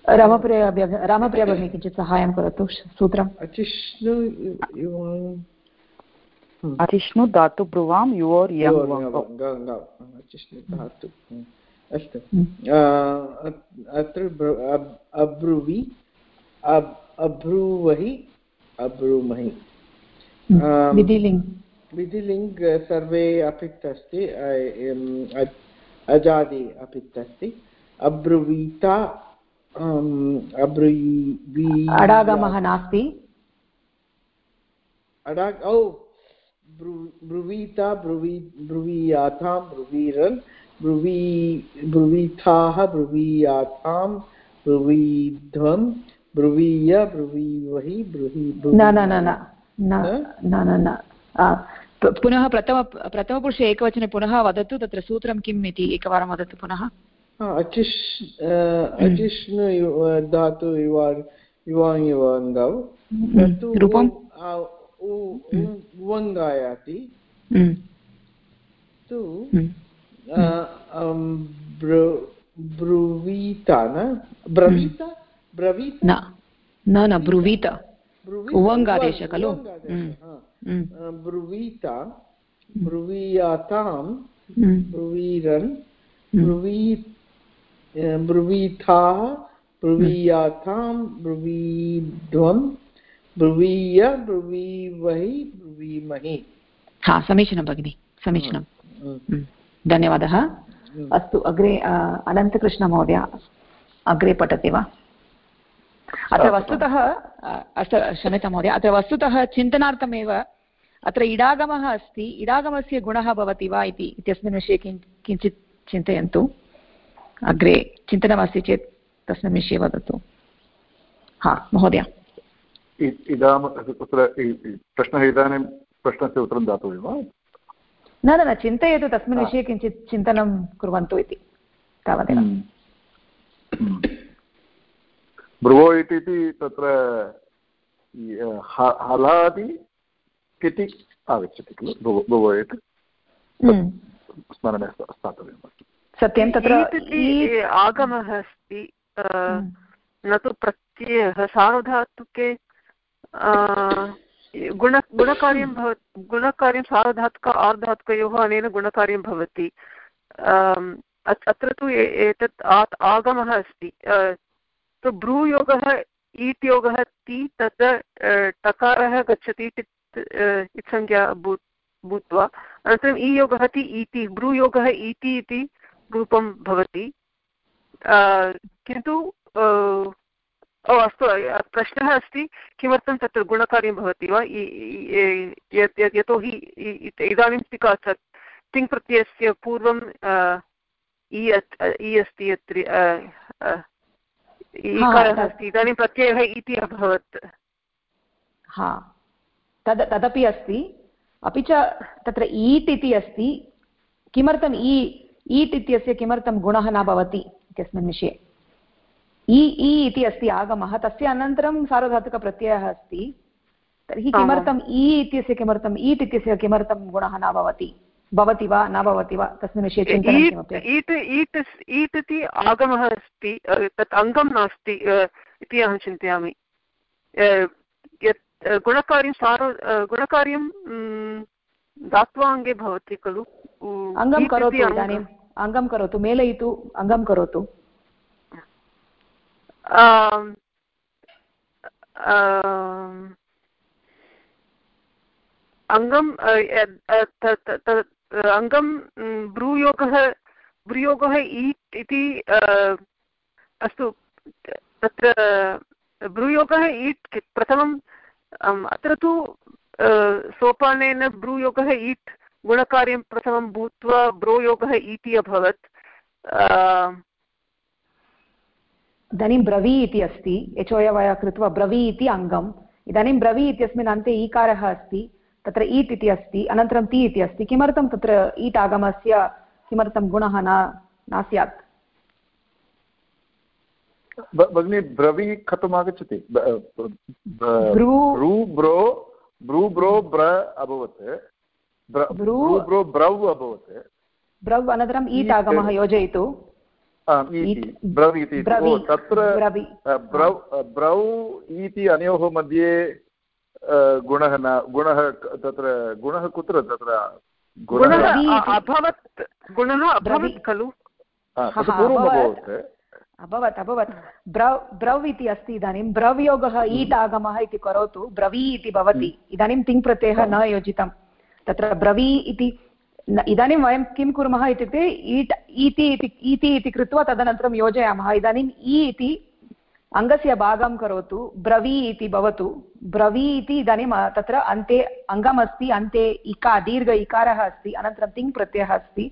रामप्रिया रामप्रिया भगिनी किञ्चित् सहायं करोतु सूत्रम्।
अचिष्णु
अचिष्णु धातु ब्रुवां युवोर्
धातु अस्तु अत्र अब्रुवि अब्रुवहि अब्रूमहि
विधिलिङ्ग्
विधिलिङ्ग् सर्वे अपित् अस्ति अजादि अपित् अस्ति अब्रुवीता अब्रुवी
अडागमः नास्ति
अडा ओ ब्रुवीता ब्रुवी ब्रुवीयाथां ब्रुवीरन् ब्रुवी ब्रुवीथाः ब्रुवीयाथां ब्रुवीध्वं ब्रुवीय ब्रुवीवहि ब्रुहि
न न न न न न? पुनः प्रथम प्रथमपुरुषे एकवचने पुनः वदतु तत्र सूत्रं किम् इति एकवारं वदतु पुनः.
अचिष् अचिष्णु धातु युवाङ् युवाङ्गौ
रूपं
उवङ्गायाति तु ब्रुवीता न? ब्रवीता? ब्रवीत?
न न ब्रुवीत? उवङ्गादेश खलु।
ब्रुवीता ब्रुवीयातां ब्रुवीरन् ब्रुवी ब्रुवीथाः ब्रुवीयाथां ब्रुवीध्वं ब्रुवीय ब्रुवीवहि ब्रुवीमहि
हा समीचीनं भगिनि समीचीनं। धन्यवादः। अस्तु अग्रे अनन्तकृष्णमहोदय अग्रे पठति वा? अत्र वस्तुतः अस्तु क्षम्यतां महोदय अत्र वस्तुतः चिन्तनार्थमेव अत्र इडागमः अस्ति इडागमस्य गुणः भवति वा इति इत्यस्मिन् विषये किं किञ्चित् चिन्तयन्तु। अग्रे चिन्तनमस्ति चेत् तस्मिन् विषये वदतु। हा महोदय।
इदाम तत्र प्रश्नः इदानीं प्रश्नस्य उत्तरं दातव्यं वा?
न न न चिन्तयतु तस्मिन् विषये किञ्चित् चिन्तनं कुर्वन्तु इति तावदेव।
भ्रुवो इति तत्र हलादि किति आगच्छति खलु? भ्रुवो इति? स्मरणे स्थातव्यम्
सत्यं तत्र
आगमः अस्ति न तु प्रत्ययः सार्वधातुके गुण, गुणकार्यं भव, गुणकार्यं सार्वधातुक आर्धातुकयोः अनेन गुणकार्यं भवति। अत्र तु एतत् आत् आगमः अस्ति। तो भ्रूयोगः ईट् योगः ति तत्र टकारः गच्छति इत्संज्ञा भू भूत्वा अनन्तरम् ई योगः ति इति भ्रूयोगः इति इति रूपं भवति। किन्तु ओ अस्तु प्रश्नः अस्ति किमर्थं तत्र गुणकार्यं भवति वा? यतोहि इदानीं तिङ् प्रत्ययस्य पूर्वं इ अस्ति अत्र ईकारः अस्ति इदानीं प्रत्ययः इति अभवत्।
हा तद् तदपि अस्ति अपि च तत्र ईट् इति अस्ति किमर्थम् इ ईट् इत्यस्य किमर्थं गुणः न भवति इत्यस्मिन् विषये? इ इ इति अस्ति आगमः तस्य अनन्तरं सार्वधातुकप्रत्ययः अस्ति। तर्हि किमर्थम् इ इत्यस्य किमर्थम् ईट् इत्यस्य किमर्थं गुणः न भवति? भवति वा न भवति वा? तस्मिन् विषये
ईट् इति आगमः अस्ति तत् अङ्गं नास्ति इति अहं चिन्तयामि। यत् गुणकार्यं सारो गुणकार्यं धात्वाङ्गे भवति खलु।
अङ्गं करोतु इदानीम्। अङ्गं करोतु मेलयितु अङ्गं करोतु।
अङ्गं अङ्गं भ्रूयोगः भ्रूयोगः ईट् इति अस्तु तत्र भ्रूयोगः ईट् प्रथमम् अत्र तु सोपानेन भ्रूयोगः ईट् गुणकार्यं प्रथमं भूत्वा भ्रूयोगः इति अभवत्
इदानीं ब्रवी इति अस्ति यचोयवय कृत्वा ब्रवी इति अङ्गम्। इदानीं ब्रवी इत्यस्मिन् अन्ते ईकारः अस्ति तत्र ईट् इति अस्ति अनन्तरं ति इति अस्ति। किमर्थं तत्र ईट् आगमस्य किमर्थं गुणः न न स्यात्?
भगिनि ब्रवि कथम् आगच्छति ब्रू ब्रो ब्र अभवत्। ब्रो ब्रौ अभवत्।
ब्रौ अनन्तरं ईट् आगमः योजयतु।
ब्रव् इति। तत्र ब्रौ इति अनयोः मध्ये गुणः न गुणः तत्र गुणः कुत्र तत्र?
अभवत् गुणः अभवत् खलु?
पूर्वम् अभवत्।
अभवत्। अभवत् ब्रव् ब्रव् इति अस्ति इदानीं। ब्रव्योगः ईट् आगमः इति करोतु। ब्रवी इति भवति। इदानीं तिङ्प्रत्ययः न योजितं। तत्र ब्रवी इति इदानीं वयं किं कुर्मः इत्युक्ते ईट् इति इति इति कृत्वा तदनन्तरं योजयामः। इदानीम् इ इति अङ्गस्य भागं करोतु ब्रवी इति भवतु। ब्रवी इति इदानीं तत्र अन्ते अङ्गमस्ति अन्ते इका दीर्घ इकारः अस्ति अनन्तरं तिङ् प्रत्ययः अस्ति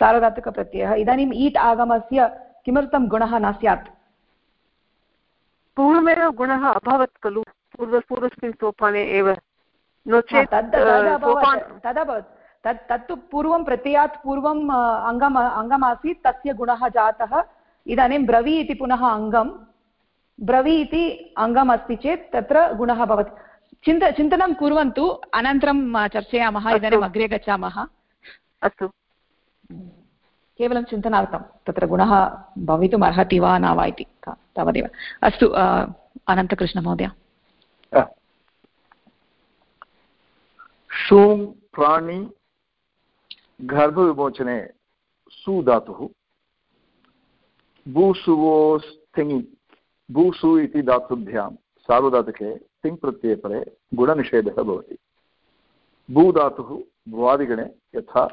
सार्वधातुकप्रत्ययः। इदानीम् ईट् आगमस्य किमर्थं गुणः न स्यात्?
पूर्वमेव गुणः अभवत् खलु पूर्व पूर्वस्मिन् सोपाने एव। नो चेत्
तदभवत्। तत् तत्तु पूर्वं प्रत्ययात् पूर्वम् अङ्गम् अङ्गमासीत् तस्य गुणः जातः इदानीं ब्रवी इति पुनः अङ्गं ब्रवी इति अङ्गमस्ति चेत् तत्र गुणः भवति चिन्त चिन्तनं कुर्वन्तु अनन्तरं चर्चयामः इदानीम् अग्रे गच्छामः
अस्तु
केवलं चिन्तनार्थं तत्र गुणः भवितुम् अर्हति वा न वा इति. तावदेव अस्तु अनन्तकृष्णमहोदय
शूं प्राणि गर्भविमोचने सुधातुः। भूसुवोस्थिङि भूसु इति धातुभ्यां सार्वधातुके तिङ् प्रत्यये परे गुणनिषेधः भवति। भूधातुः भ्वादिगणे यथा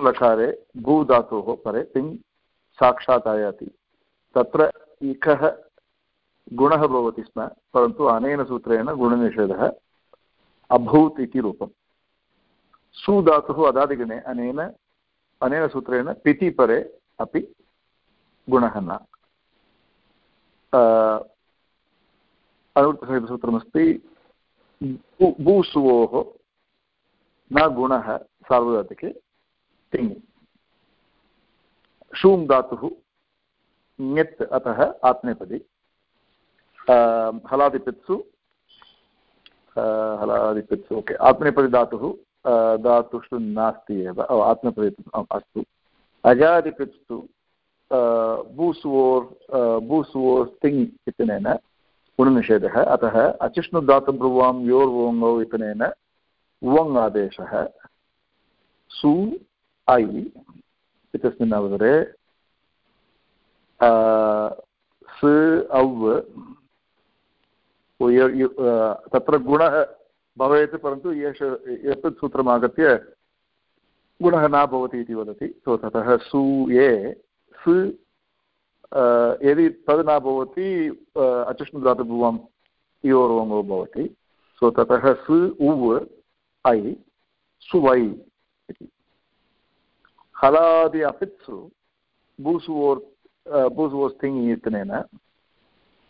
लकारे भूधातोः परे तिङ् साक्षात् आयाति तत्र एकः गुणः भवति स्म, परन्तु अनेन सूत्रेण गुणनिषेधः अभूत् इति रूपम्। सुधातुः अदादिगणे अनेन अनेन सूत्रेण पिति परे अपि गुणः न। अनुवृत्तसहितसूत्रमस्ति भूसुवोः न गुणः सार्वधातिके तिङ्। शूं धातुः ङत् अतः आत्मेपदी। हलादिपित्सु हलादिपित्सु, ओके। आत्मनेपदी धातुः धातुषु नास्ति एव। आत्मनेपदी अस्तु। अजादिपित्सु भूसुवोर् भूसुवोर् तिङ् इत्यनेन गुणनिषेधः, अतः अचिष्णुधातुब्रुवां योर्वोङ्गौ इत्यनेन वङ् आदेशः सु, ऐ इत्यस्मिन् अवसरे स्, औ तत्र गुणः भवेत्, परन्तु एष एतत् सूत्रम् आगत्य गुणः न भवति इति वदति। सो ततः सु ये सु यदि तद् न भवति अचष्णुधातुभुवम् इयोर्वङ्गो भवति। सो ततः सु, उव्, ऐ सुवै इति। हलादि अपित्सु, भूसुवोर् भूसुवोस् तिङ् इत्यनेन,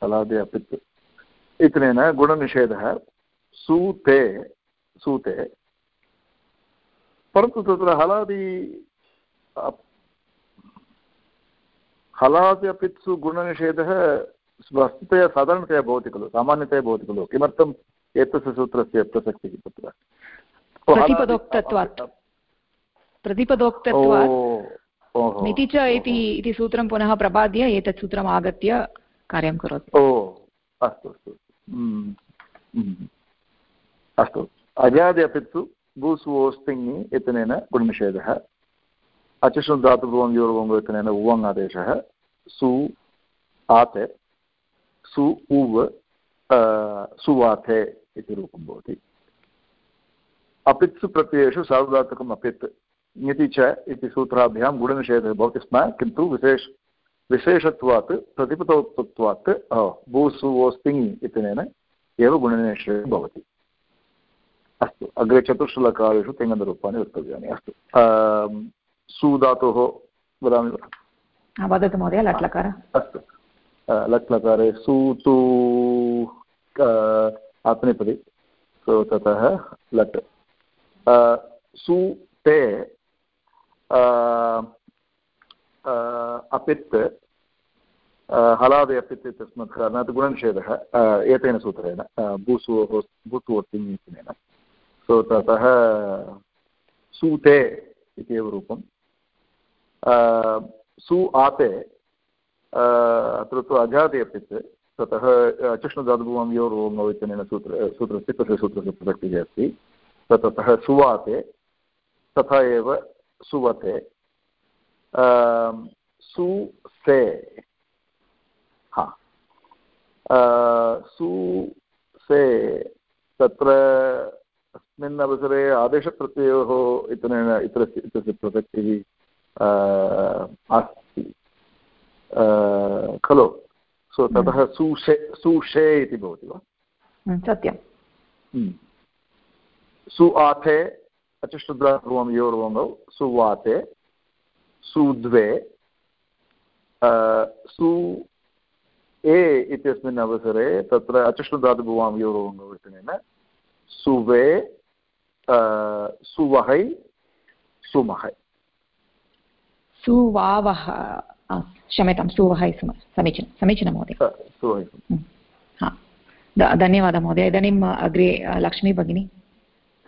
हलादि अपित् इत्यनेन गुणनिषेधः सूते सूते। परन्तु तत्र हलादि हलादि अपित्सु गुणनिषेधः वस्तुतया साधारणतया भवति खलु सामान्यतया भवति खलु। किमर्थम् एतस्य सूत्रस्य प्रसक्तिः तत्र?
प्रतिपदोक्तत्वात्। प्रतिपदोक्तत्वात्। च इति सूत्रं पुनः प्रपाद्य एतत् सूत्रम् आगत्य कार्यं करोति।
ओ अस्तु अस्तु। हम्म, हम्म। अस्तु। अजादि अपित्सु भूसुवोस्तिङ् इत्यनेन गुणनिषेधः। अचषु धातुभुवं योर्वङ्गो इत्यनेन उवङ् आदेशः सु, आते। सु, उव् सुवाथे इति रूपं भवति। अपित्सु प्रत्ययेषु सार्वधातुकम् अपित् ङति च इति सूत्राभ्यां गुणनिषेधः भवति स्म, किन्तु विशेष विशेषत्वात् प्रतिपदोक्तत्वात् भूसु ओस्तिङ् इत्यनेन एव गुणनिषेधः भवति। अस्तु। अग्रे चतुर्शलकारेषु तिङन्तरूपाणि वक्तव्यानि। अस्तु। सुधातोः वदामि
वा? वदतु महोदय लट्लकार।
अस्तु। लट्लकारे सु तु आत्मनेपदि। सो ततः लट् सु ते अपित् हलादि अपित् इत्यस्मात् कारणात् गुणनिषेधः एतेन सूत्रेण भूसुवोः भूसुवोत्तिङ् सो ततः सूते इत्येव रूपं सु आते अत्र तु अजाति अपित् ततः चष्णुधातुभुवं योर्वोङ्गौ इत्यनेन सूत्र सूत्रस्य तस्य सूत्रस्य प्रसक्तिः अस्ति। ततः सुवाते, तथा एव सुवते। सु से, हा। सु से, तत्र अस्मिन् अवसरे आदेशप्रत्ययोः इत्यनेन इतरस्य इत्यस्य प्रसक्तिः अस्ति खलु? सो ततः सुषे सुषे इति भवति वा?
सत्यं
सु आथे अचष्टुद्रापूर्वं योर्वङ्गौ सुवाते सुद्वे सु ए इत्यस्मिन् अवसरे तत्र अचष्टुधातुभुवां योर्वङ्गौ इत्यनेन सुवे सुवहै सुमहै।
सुवावः क्षम्यतां सुवहै समीचीनं समीचीनं महोदय। धन्यवादः महोदय। इदानीम् अग्रे लक्ष्मी भगिनी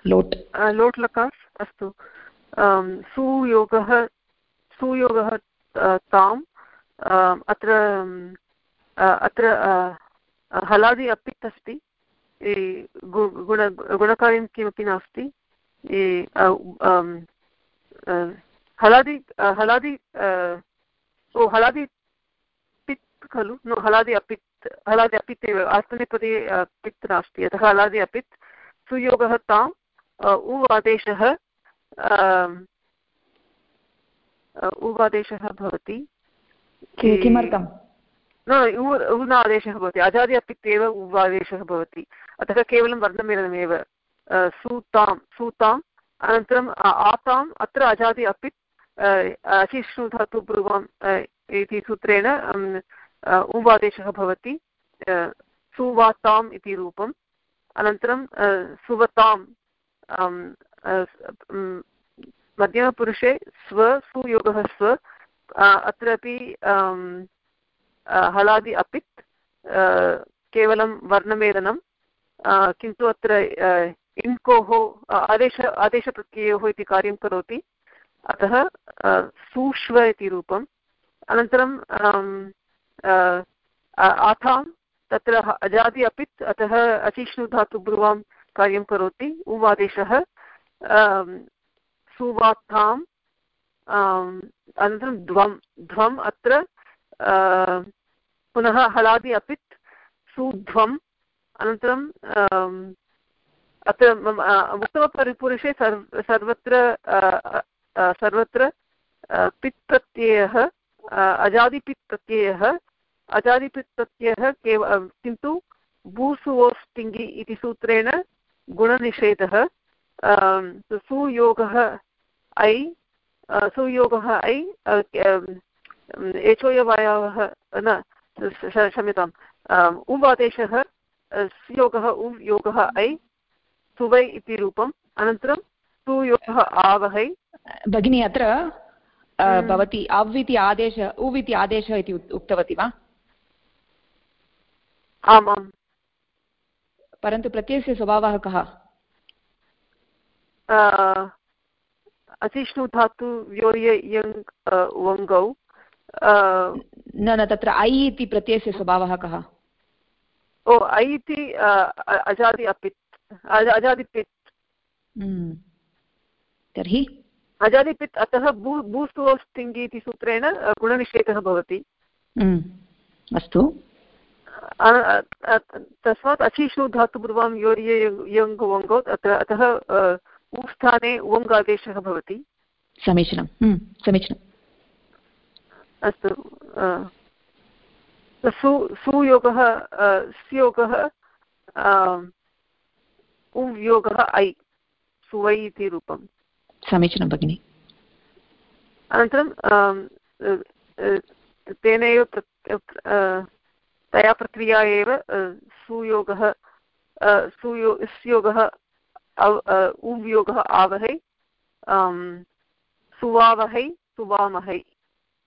लोट्।
लोट् लकार् अस्तु। सुयोगः सुयोगः ताम् अत्र अत्र हलादि अपित् अस्ति गुण, गुणकार्यं किमपि नास्ति। हलादि हलादि ओ, हलादि पित् खलु? नो, हलादि अपित् हलादि अपित् एव, आत्मनेपदे पित् नास्ति। अतः हलादि अपित्, सुयोगः ताम् उ आदेशः उ आदेशः भवति।
किमर्थं
न, उ न आदेशः भवति अजादि अपित् एव उ आदेशः भवति अतः केवलं वर्णमेलनमेव सूतां सूताम् अनन्तरम् आताम्, अत्र अजादि अपित् अशिष्णु धातु ब्रुवाम् इति सूत्रेण उवादेशः भवति सुवाताम् इति रूपम् अनन्तरं सुवतां मध्यमपुरुषे स्व, सुयोगः स्व अत्रापि हलादि अपित् केवलं वर्णमेलनं किन्तु अत्र इङ्कोः आदेश, आदेशप्रत्ययोः इति कार्यं करोति। अतः सूष्व इति रूपम्। अनन्तरं आथां, तत्र अजादि अपित्, अतः अचिष्णुधातु ब्रुवां कार्यं करोति। उवादेशः सुवात्थां अनन्तरं ध्वं ध्वम् अत्र पुनः हलादि अपित्, सुध्वम्, अनन्तरं अत्र उत्तमपरिपुरुषे सर्व, सर्वत्र सर्वत्र पित् प्रत्ययः अजादिपित् प्रत्ययः अजादिपित् प्रत्ययः केव किन्तु भूसुवोस्टिङ्गि इति सूत्रेण गुणनिषेधः सुयोगः ऐ सुयोगः ऐ एचोयवायावः न क्षम्यताम्। उम् आदेशः स्योगः उव् योगः ऐ सुवै इति रूपम्। अनन्तरं सुयोगः आवहै।
भगिनी अत्र भवती अव् इति आदेश उव् इति आदेशः इति उक्तवती वा?
आम् आम्।
परन्तु प्रत्ययस्य स्वभावः कः?
अतिष्णु धातु व्योर्य यङ् वङ्गौ।
न न तत्र ऐ इति प्रत्ययस्य स्वभावः कः?
ओ ऐ इति अजादि अपित् अजादिपित्
हम्म। तर्हि?
अजादिपित् अतः भू भूस्तुष्टिङ्गि इति सूत्रेण गुणनिषेधः भवति।
हम्म। अस्तु।
तस्मात् अचिषु धातुपूर्वं योर्ये यङ् वङ्गौ अत्र अतः उस्थाने उवङ्गादेशः भवति।
समीचीनं। हम्म, समीचीनम्
अस्तु सु सुयोगः स्योगः उव्योगः ऐ सुवै इति रूपं
समीचीनं भगिनि।
अनन्तरं तेनैव तया प्रक्रिया एव सुयोगः सुयो स्योगः उव्योगः आवहै सुवावहै सुवामहै।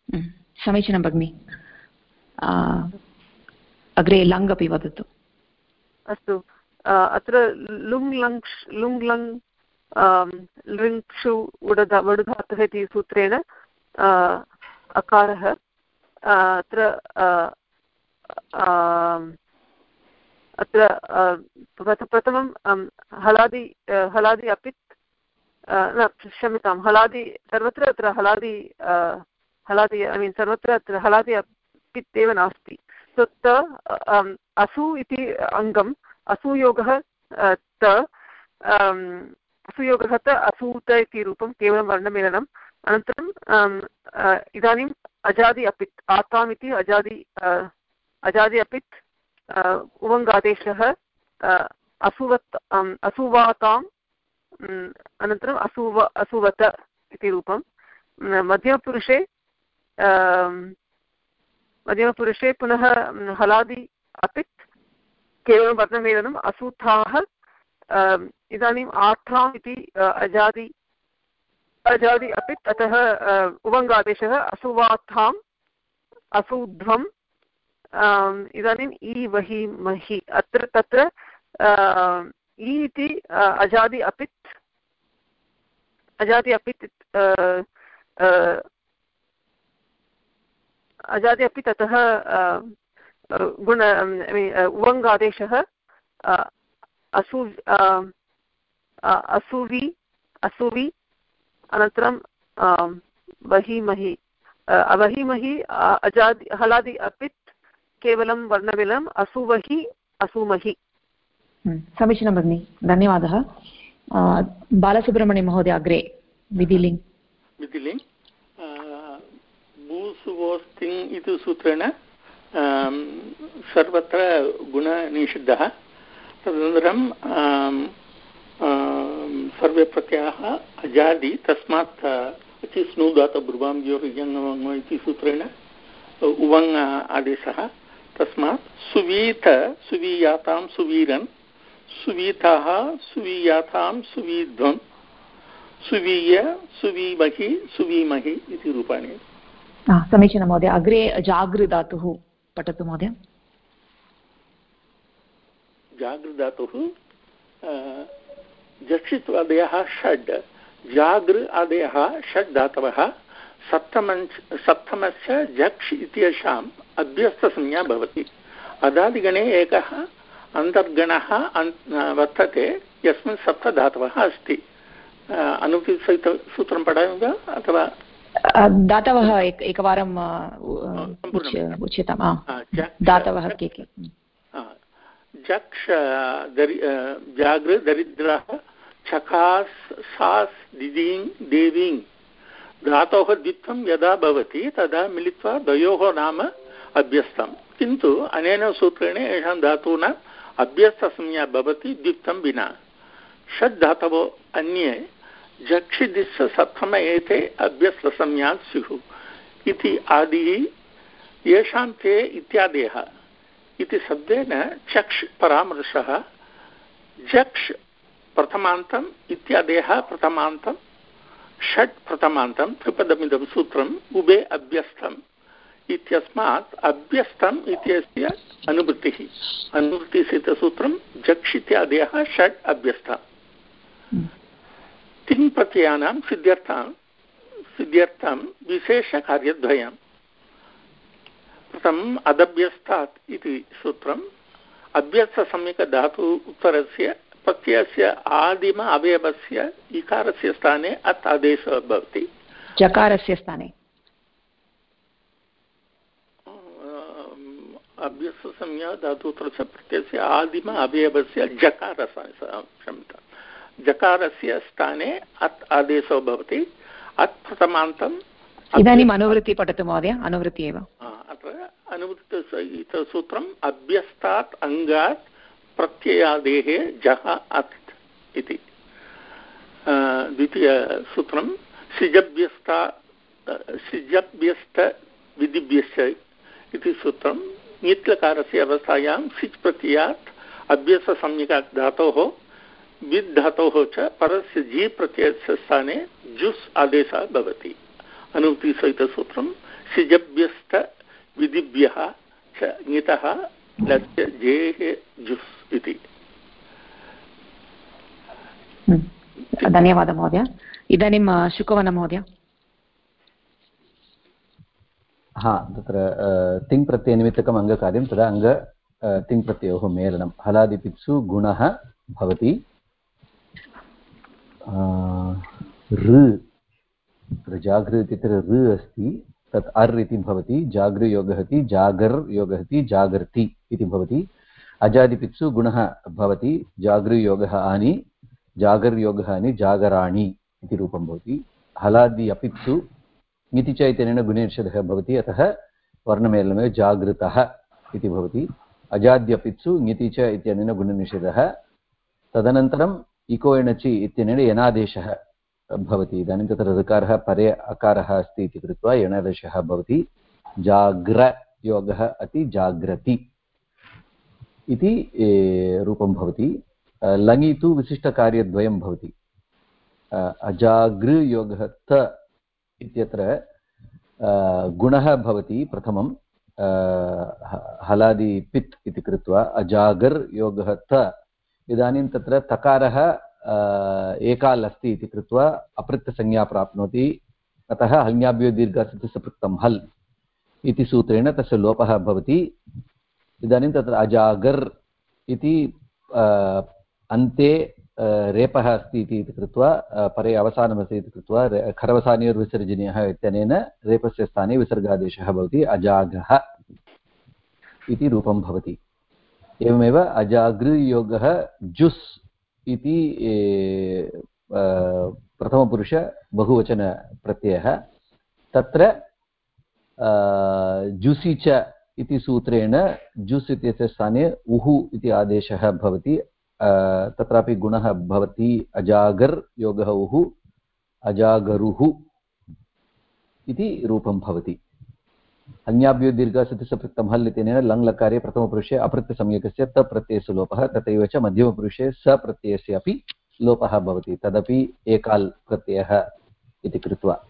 हम्म, समीचीनं भगिनि. अग्रे लङ् अपि वदतु.
अस्तु. अत्र लुङ् लङ् लुङ् लङ् लृङ्क्षु उडध वडुधातुः इति सूत्रेण अकारः. अत्र अत्र प्रथमं हलादि हलादि अपित् न क्षम्यतां हलादि, सर्वत्र अत्र हलादि हलादि ऐ मीन् सर्वत्र अत्र हलादि एव नास्ति। सो त असु इति अङ्गम्, असूयोगः त असूयोगः त असूत इति रूपं केवलं वर्णमेलनम्। अनन्तरं इदानीम् अजादि अपित्, आताम् इति अजादि अजादि अपित् उवङ्गादेशः असुवत् असुवाताम् अनन्तरम् असुव, असुवत इति रूपं। मध्यमपुरुषे मध्यमपुरुषे पुनः हलादि अपित्। केवलं वर्णमेलनम् असूथाः। इदानीम् आठाम् इति अजादि अजादि अपित्। अतः उवङ्गादेशः असुवाथाम्, असुध्वम्। इदानीम् इ वहि महि। अत्र तत्र इ इति अजादि अपित्। अजादि अपित् अजादि अपि ततः गुण उवङ्गादेशः असु असुवि असुवि अनन्तरं बहिमहि अवहिमहि अजादि हलादि अपित् केवलं वर्णविलम् असुवहि असुमहि।
हम्म, समीचीनं भगिनि धन्यवादः। बालसुब्रह्मण्यमहोदय अग्रे विधिलिङ्ग्
विधिलिङ्ग् भूसुवोस्तिङ् इति सूत्रेण सर्वत्र गुणनिषिद्धः तदनन्तरं सर्वे प्रत्ययाः अजादि तस्मात् इति स्नूदात ब्रुवां योर्यङ् इति सूत्रेण उवङ् आदेशः तस्मात् सुवीत सुवीयातां सुवीरन् सुवीताः सुवीयातां सुवीध्वं सुवीय सुवीमहि सुवीमहि इति रूपाणि
समीचीनं महोदय। अग्रे जागृधातुः पठतु महोदय।
जागृधातुः जक्षित्वादयः षड्। जागृ आदयः षड् धातवः। सप्तमञ्च सप्तमस्य जक्ष् इत्येषाम् अभ्यस्तसंज्ञा भवति। अदादिगणे एकः अन्तर्गणः वर्तते। यस्मिन् सप्तधातवः अस्ति। अनुपसहितसूत्रं पठामि वा? अथवा
दातवः एक एकवारं उच्यताम् दातवः के के।
जक्ष जागृ दरिद्रः चकास् सास् दिदीं देवीं। धातोः द्वित्वं यदा भवति तदा मिलित्वा द्वयोः नाम अभ्यस्तं किन्तु अनेन सूत्रेण येषां धातूनाम् अभ्यस्तसंज्ञा भवति द्वित्वं विना। षड् धातवो अन्ये जक्षिदिश सप्तम एते अभ्यस्तसंज्ञा स्युः इति आदिः, येषां ते इत्यादयः। इति शब्देन चक्ष् परामर्शः, जक्ष् प्रथमान्तम् इत्यादयः प्रथमान्तं, षट् प्रथमान्तं, त्रिपदमिदं सूत्रम्, उभे अभ्यस्तम्। इत्यस्मात् अभ्यस्तम् इत्यस्य अनुवृत्तिः। इत्यादयः, षट् अभ्यस्त। तिङ् प्रत्ययानां सिद्ध्यर्थं सिद्ध्यर्थं विशेषकार्यद्वयम् प्रथमम् अदभ्यस्तात् इति सूत्रम्। अभ्यस्तसम्यक्धातु उत्तरस्य प्रत्ययस्य आदिम अवयवस्य इकारस्य स्थाने अत् आदेशः भवति।
जकारस्य स्थाने।
अभ्यस्तसंज्ञा धातुत्रस्य प्रत्ययस्य आदिम अवयवस्य जकार क्षम्यतां जकारस्य स्थाने अत् आदेशो भवति। अत् प्रथमान्तम्
इदानीम् अनुवृत्ति पठतु महोदय अनुवृत्ति एव।
अत्र अनुवृत्तसूत्रम् अभ्यस्तात् अङ्गात् प्रत्ययादेः जः अत् इति। द्वितीयसूत्रं सिजभ्यस्ता सिजभ्यस्तविधिभ्यश्च इति सूत्रं ङित्लकारस्य अवस्थायां सिच् प्रत्ययात् अभ्यससंज्ञकात् धातोः विद् धातोः च परस्य जी प्रत्ययस्य स्थाने जुस् आदेशः भवति। अनुक्तिसहितसूत्रं सिजभ्यस्त विधिभ्यः च ङितः लस्य जेः जुस् इति।
धन्यवादः महोदय। इदानीं शुकवनमहोदय
हा तत्र तिङ् प्रत्ययनिमित्तकम् अङ्गकार्यं तदा अङ्ग तिङ् प्रत्ययोः मेलनं। हलादिपित्सु गुणः भवति। ऋ तत्र जागृ इत्यत्र ऋ अस्ति, तत् अर् इति भवति, जागृयोगः इति, जागर् योगः इति, जागर्ति इति भवति। अजादिपित्सु गुणः भवति, जागृयोगः आनि जागर्योगः आनि, जागराणि इति रूपं भवति। हलादि अपित्सु इति च इत्यनेन गुणेर्षदः भवति, अतः वर्णमेलनमेव जागृतः इति भवति। अजाद्यपित्सु ङिति च इत्यनेन गुणनिषेधः। तदनन्तरम् इको एणचि इत्यनेन यनादेशः भवति। इदानीं तत्र ऋकारः, परे अकारः अस्ति इति कृत्वा यणदशः भवति। जाग्रयोगः अति जाग्रति इति रूपं भवति। लङि तु विशिष्टकार्यद्वयं भवति। अजागृयोगः त इत्यत्र गुणः भवति प्रथमं। हलादि पित् इति कृत्वा अजागर् योगः त इदानीं तत्र तकारः एकाल् अस्ति इति कृत्वा अपृक्तसंज्ञा प्राप्नोति। अतः हल्याभ्यो दीर्घसपृक्तं हल् इति सूत्रेण तस्य लोपः भवति। इदानीं तत्र अजागर् इति अन्ते रेपः अस्ति इति कृत्वा परे अवसानमस्ति इति कृत्वा खरवसानयोर्विसर्जनीयः इत्यनेन रेपस्य स्थाने विसर्गादेशः भवति। अजागः इति रूपं भवति। एवमेव अजागृयोगः जुस् इति प्रथमपुरुष बहुवचनप्रत्ययः। तत्र जुसि च इति सूत्रेण, जुस् इत्यस्य स्थाने उहु इति आदेशः भवति। तत्रापि गुणः भवति, अजागर्, योगः उहु, अजागरुः इति रूपं भवति। अन्याभ्यो दीर्घसतिसपृक्तं हल् इत्यनेन लङ् लकारे प्रथमपुरुषे अप्रत्यसंयोगस्य त प्रत्ययस्य लोपः, तथैव च मध्यमपुरुषे स प्रत्ययस्य अपि लोपः भवति। तदपि एकाल् प्रत्ययः इति कृत्वा।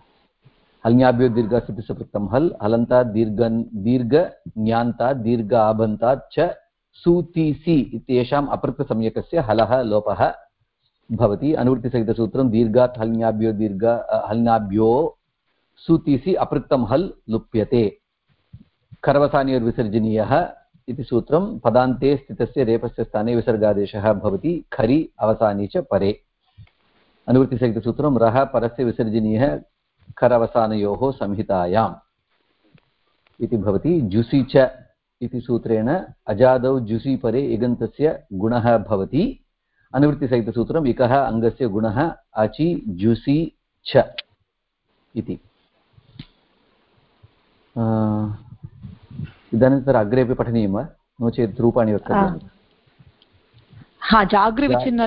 हल्याभ्यो दीर्घसतिसपृक्तं हल् हलन्तात् दीर्घन्, दीर्घ ज्ञान्तात् दीर्घ आबन्तात् च सूतिसि इत्येषाम् अपृक्तसंज्ञकस्य हलः, लोपः भवति। अनुवृत्तिसहितसूत्रं दीर्घात् हल्याभ्यो दीर्घ हल्याभ्यो सूतिसि अपृक्तं हल् लुप्यते। खरवसानिर्विसर्जनीयः इति सूत्रं पदान्ते स्थितस्य रेपस्य स्थाने विसर्गादेशः भवति, खरि, अवसाने च परे। अनुवृत्तिसहितसूत्रं रः परस्य विसर्जनीयः खरवसानयोः संहितायाम् इति भवति, जुसि च इति सूत्रेण अजादौ जुसि परे इगन्तस्य गुणः भवति। अनुवृत्तिसहितसूत्रम् इकः अङ्गस्य गुणः अचि, जुसि च इति। इदानीं तत्र अग्रे अपि पठनीयं वा नो चेत् रूपाणि वक्तव्यानि
हा।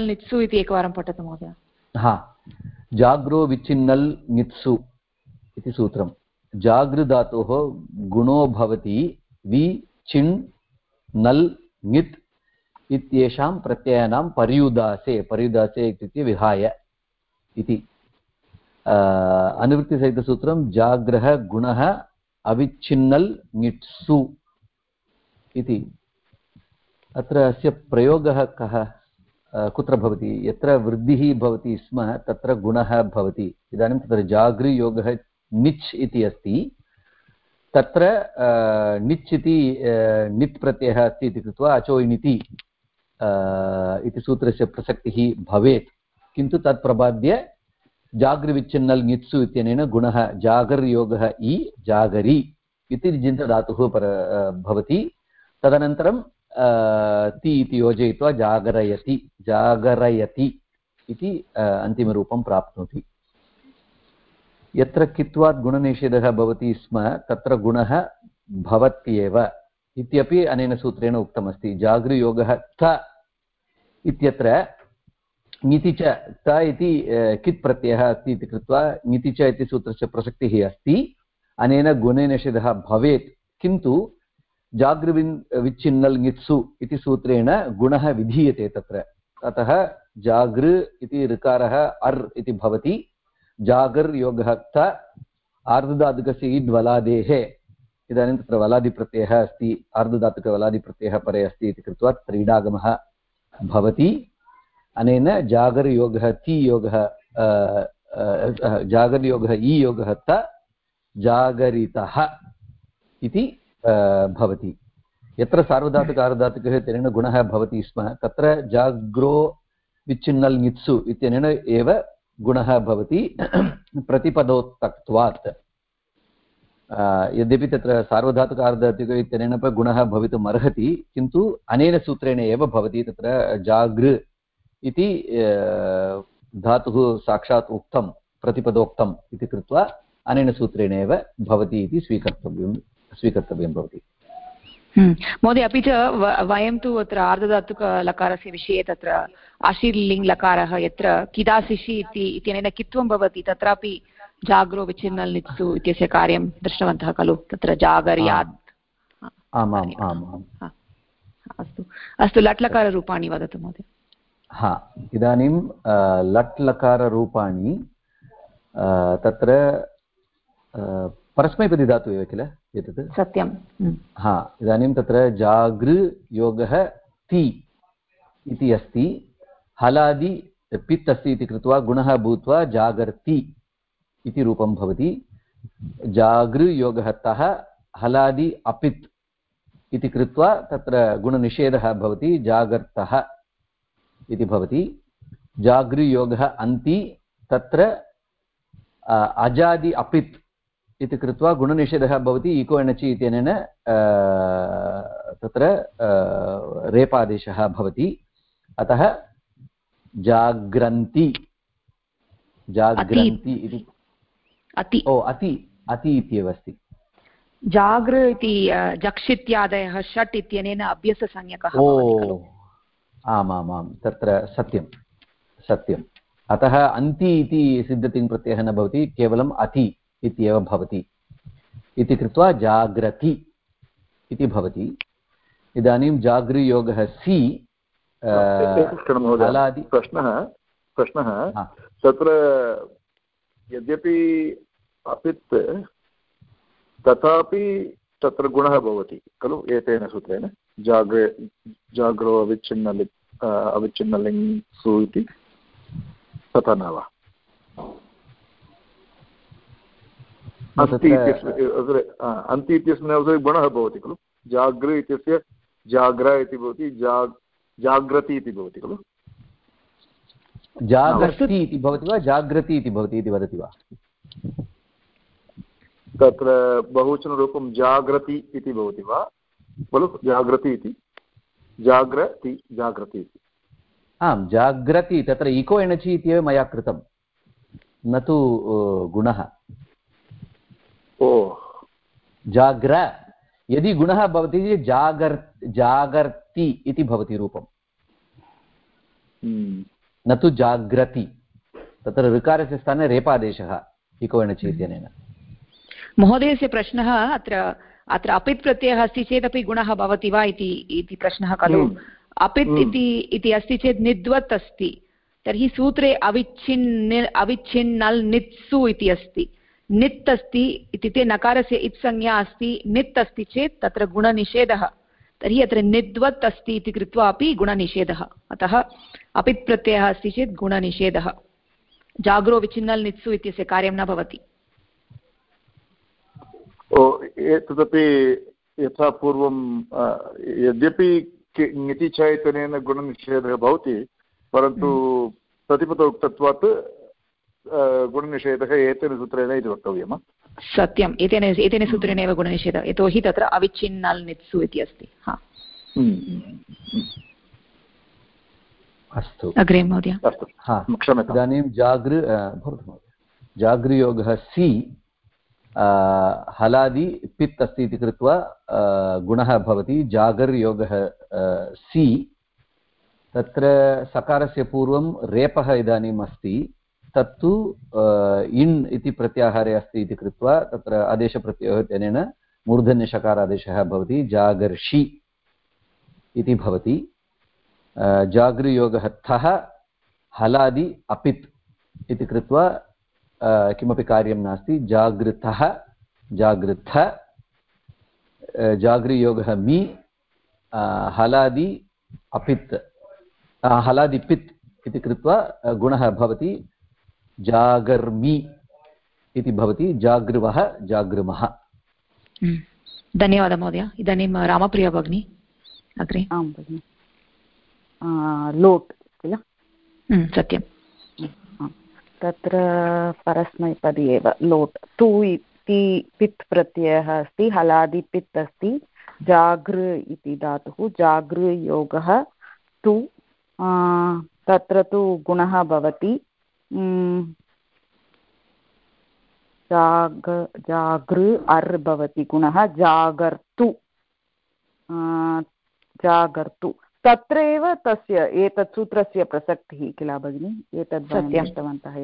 नित्सु इति एकवारं पठतु महोदय।
हा। जाग्रो विच्छिन्नल् नित्सु इति सूत्रं जागृधातोः गुणो भवति वि चिन् नल् ङित् इत्येषां प्रत्ययानां पर्युदासे पर्युदासे इत्युक्ते विहाय इति। अनुवृत्तिसहितसूत्रं जाग्रः गुणः अविच्छिन्नल् ङिट्सु इति। अत्र अस्य प्रयोगः कः? कुत्र भवति? यत्र वृद्धिः भवति स्म, तत्र गुणः भवति। इदानीं तत्र जागृयोगः निच् इति अस्ति। तत्र निच् इति नित् प्रत्ययः अस्ति इति कृत्वा अचोयिनिति इति सूत्रस्य प्रसक्तिः भवेत्। किन्तु तत् प्रबाद्य जागृविच्छिन्नल् नित्सु इत्यनेन गुणः जागर्योगः इ, जागरि इति जिन्तधातुः पर भवति। तदनन्तरं ति इति योजयित्वा जागरयति जागरयति इति अन्तिमरूपं प्राप्नोति। यत्र कित्वात् गुणनिषेधः भवति स्म, तत्र गुणः भवत्येव इत्यपि अनेन सूत्रेण उक्तमस्ति। जागृयोगः त इत्यत्र ङिति च त इति कित् प्रत्ययः अस्ति इति कृत्वा ङिति च इति सूत्रस्य प्रसक्तिः अस्ति। अनेन गुणनिषेधः भवेत्, किन्तु जागृविन्, विच्छिन्नल् ङित्सु इति सूत्रेण गुणः विधीयते तत्र। अतः जागृ इति ऋकारः अर् इति भवति। जागर् योगः क्त आर्धधातुकस्य इड्वलादेः इदानीं तत्र वलादिप्रत्ययः अस्ति आर्धधातुकवलादिप्रत्ययः परे अस्ति इति कृत्वा तत्र इडागमः भवति। अनेन जागर्योगः ति योगः जागर्योगः इ योगः त जागरितः इति भवति। यत्र सार्वधातुकारधातुकः तेन गुणः भवति स्म, तत्र जाग्रो विच्छिन्नल् नित्सु इत्यनेन एव गुणः भवति प्रतिपदोत्तक्त्वात्। यद्यपि तत्र सार्वधातुकारधातुक इत्यनेन गुणः भवितुम् अर्हति किन्तु अनेन सूत्रेण एव भवति तत्र जागृ इति धातुः साक्षात् उक्तं प्रतिपदोक्तम् इति कृत्वा अनेन सूत्रेण एव भवति इति स्वीकर्तव्यं स्वीकर्तव्यं भवति।
हम्म। महोदय अपि च वयं तु अत्र आर्धधातुकलकारस्य विषये तत्र आशीर्लिङ्ग् लकारः यत्र किदासिषि इति इत्यनेन कित्वं भवति तत्रापि जाग्रो विच्छिन्नल् नित्सु इत्यस्य कार्यं दृष्टवन्तः खलु? तत्र जागर्यात्
आमाम् आम्
अस्तु। अस्तु लट्लकाररूपाणि वदतु महोदय।
हा इदानीं लट् लकाररूपाणि तत्र परस्मैपदिधातु एव किल एतत्?
सत्यं। हम्म।
हा इदानीं तत्र जागृ योगः ति इति अस्ति हलादि पित् अस्ति इति कृत्वा गुणः भूत्वा जागर्ति इति रूपं भवति जागृयोगः तः हलादि अपित् इति कृत्वा तत्र गुणनिषेधः भवति जागर्तः। इति भवति। जागृयोगः अन्ति तत्र अजादि अपित् इति कृत्वा गुणनिषेधः भवति इको एणचि इत्यनेन तत्र रेपादेशः भवति। अतः जाग्रन्ति। जाग्रन्ति इति।
अति।
ओ अति। अति इत्येव अस्ति।
जागृ इति जक्षित्यादयः षट् इत्यनेन अभ्यससंज्ञकः
आमामां तत्र सत्यं सत्यम् अतः अन्ति इति सिद्धतिङ्प्रत्ययः न भवति केवलम् अति इत्येव भवति। इति कृत्वा जाग्रति इति भवति। इदानीं जागृयोगः सि
प्रश्नः प्रश्नः। तत्र यद्यपि अपित् तथापि तत्र गुणः भवति खलु एतेन सूत्रेण? जाग्रे जाग्रो अविच्छिन्नलि अविच्छिन्नलिङ्सु इति तथा न वा? अन्ति अन्ति इत्यस्मिन् अवसरे गुणः भवति खलु। जागृ इत्यस्य जाग्र इति भवति जाग् जाग्रति इति भवति खलु।
जागर्ति इति भवति वा जाग्रति इति भवति इति वदति वा?
तत्र बहुवचनरूपं जाग्रति इति भवति वा? खलु? जाग्रति इति। जाग्रति जाग्रति इति।
आं जाग्रति तत्र इको एणचि इत्येव मया कृतं। न तु गुणः।
ओ।
जाग्र यदि गुणः भवति चेत् जागर् जागर्ति इति भवति रूपम्।
हम्म।
न तु जाग्रति। तत्र ऋकारस्य स्थाने रेपादेशः इको एणचि इत्यनेन।
महोदयस्य प्रश्नः अत्र अत्र अपित् प्रत्ययः अस्ति चेदपि गुणः भवति वा इति प्रश्नः खलु।
हम्म।
अपित्
हम्म।
इति अस्ति चेत् निद्वत् अस्ति। तर्हि सूत्रे अविच्छिन् अविच्छिन्नल् नित्सु इति अस्ति। नित् अस्ति इत्युक्ते नकारस्य इत्संज्ञा अस्ति। नित् अस्ति चेत् तत्र गुणनिषेधः। तर्हि अत्र निद्वत् अस्ति इति कृत्वा अपि गुणनिषेधः। अतः अपित् प्रत्ययः अस्ति चेत् गुणनिषेधः। जाग्रो विच्छिन्नल् नित्सु इत्यस्य कार्यं न भवति।
एतदपि यथा पूर्वं यद्यपि ङिति चैतन्येन गुणनिषेधः भवति परन्तु प्रतिपदौ उक्तत्वात् गुणनिषेधः एतेन सूत्रेण इति वक्तव्यम्
सत्यम्. एतेन एतेन सूत्रेण एव गुणनिषेधः यतोहि तत्र अविच्छिन्नल् नित्सु इति अस्ति हा।
अस्तु।
अग्रे महोदय।
अस्तु।
इदानीं जागृ भवतु महोदय। जागृयोगः सि हलादि पित् अस्ति इति कृत्वा गुणः भवति जागर्योगः सि तत्र सकारस्य पूर्वं रेपः इदानीम् अस्ति तत्तु इण् इति प्रत्याहारे अस्ति इति कृत्वा तत्र आदेशप्रत्ययोः इत्यनेन मूर्धन्यषकारादेशः भवति जागर्षि इति भवति जागृयोगः थः हलादि अपित् इति कृत्वा किमपि कार्यं नास्ति। जागृतः जागृथ जागृयोगः मि हलादि अपित् हलादिपित् इति कृत्वा गुणः भवति जागर्मि इति भवति। जागृवः जागृमः।
हम्म। धन्यवादः महोदय। इदानीं रामप्रिया भगिनी। अग्रे।
आं भगिनि। लोट् किल?
हम्म, सत्यं
तत्र परस्मैपदी एव। लोट्, तु इति पित् प्रत्ययः अस्ति, हलादि पित् अस्ति, जागृ इति धातुः जागृयोगः तु तत्र तु गुणः भवति जाग, जागृ अर् भवति गुणः, जागर्तु जागर्तु। तत्र एव तस्य एतत् सूत्रस्य प्रसक्तिः किल भगिनि? एतद् दृष्टवन्तः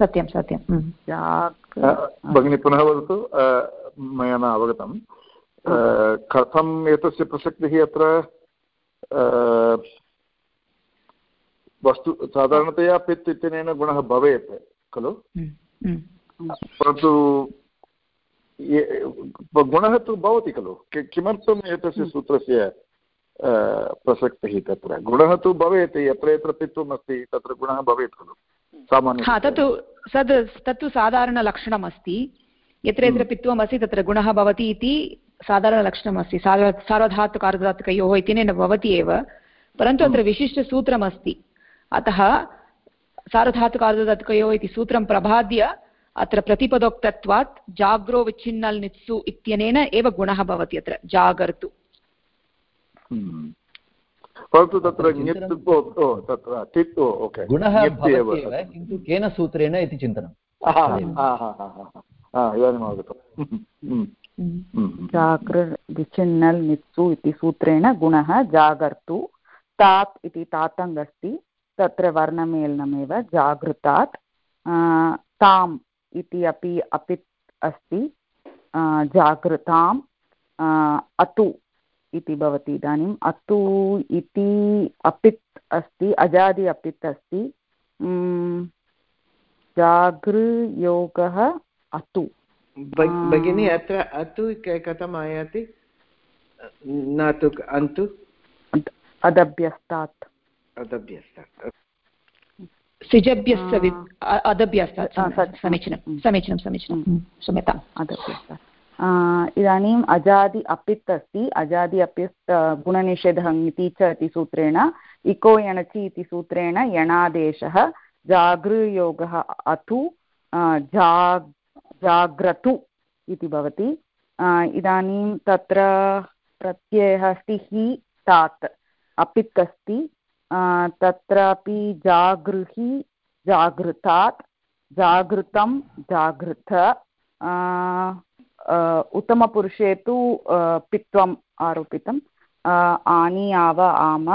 सत्यं सत्यं
भगिनि पुनः वदतु मया न अवगतं। कथम् एतस्य प्रसक्तिः अत्र वस्तु साधारणतया पित् इत्यनेन गुणः भवेत् खलु? परन्तु गुणः तु भवति खलु? किमर्थम् एतस्य सूत्रस्य प्रसक्तिः तत्र गुणः तु भवेत् यत्र यत्र पित्वम् अस्ति तत्र गुणः भवेत् खलु। सामान्य
तत्तु तद् तत्तु साधारणलक्षणम् अस्ति यत्र यत्र हम्म। पित्वम् अस्ति तत्र गुणः भवति इति साधारणलक्षणम् अस्ति सार्व सार्वधातुकार्धधातुकयोः इत्यनेन भवति एव। परन्तु अत्र हम्म। विशिष्टसूत्रमस्ति। अतः सार्वधातुकार्धधातुकयोः इति सूत्रं प्रबाद्य अत्र प्रतिपदोक्तत्वात् जाग्रो विच्छिन्नल् नित्सु इत्यनेन एव गुणः भवति अत्र। जागर्तु।
हम्म। परन्तु तत्र
गुणः किन्तु केन सूत्रेण इति चिन्तनम्
इदानीम् हम्म।
हम्म। नित्सु इति सूत्रेण गुणः जागर्तु तात् इति तातङ्ग् अस्ति तत्र वर्णमेलनमेव जागृतात् ताम् इति अपि अपित् अस्ति जागृताम् अतु इति भवति इदानीम् अतु इति अपित् अस्ति अजादि अपित् अस्ति जागृयोगः अतु
भगिनी अत्र अतु कथम् आयाति न तु अन्तु
अदभ्यस्तात्
अदभ्यस्तात्
सिजभ्यस्य अदभ्यस्तात् समीचीनं समीचीनं समीचीनं क्षम्यताम्
अदभ्यस्तात् इदानीम् अजादि अपित् अस्ति, अजादि अपित् गुणनिषेधः इति च इति सूत्रेण, इको यणचि इति सूत्रेण यणादेशः जागृयोगः अतु जाग्, जाग्रतु इति भवति। इदानीं तत्र प्रत्ययः अस्ति हि तात्, अपित् अस्ति। तत्रापि जागृहि, जागृतात्, जागृतं जागृत उत्तमपुरुषे तु पित्वम् आरोपितम् आनीयाव आम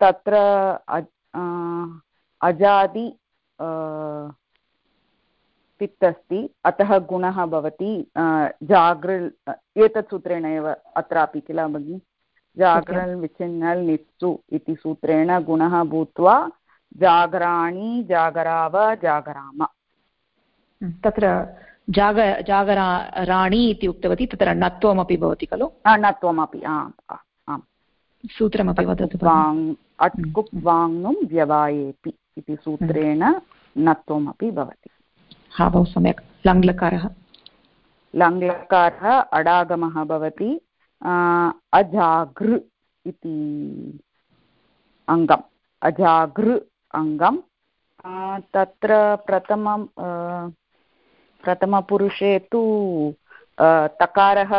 तत्र अजादि पित् अस्ति अतः गुणः भवति जागृ एतत् सूत्रेण एव अत्रापि किल भगिनि? जागृल् विचिन्नल् नित्सु इति सूत्रेण गुणः भूत्वा जागराणि जागराव जागराम।
तत्र जाग जागराणि इति उक्तवती तत्र णत्वमपि भवति खलु?
णत्वमपि आम् आम्
सूत्रमपि वदतु
अट्कुप् वाङ्नुं व्यवायेपि इति सूत्रेण णत्वमपि भवति।
हा बहु सम्यक्। लङ्लकारः।
लङ्लकारः अडागमः भवति अजागृ इति अङ्गम्। अजागृ अङ्गं तत्र प्रथमं प्रथमपुरुषे तु तकारः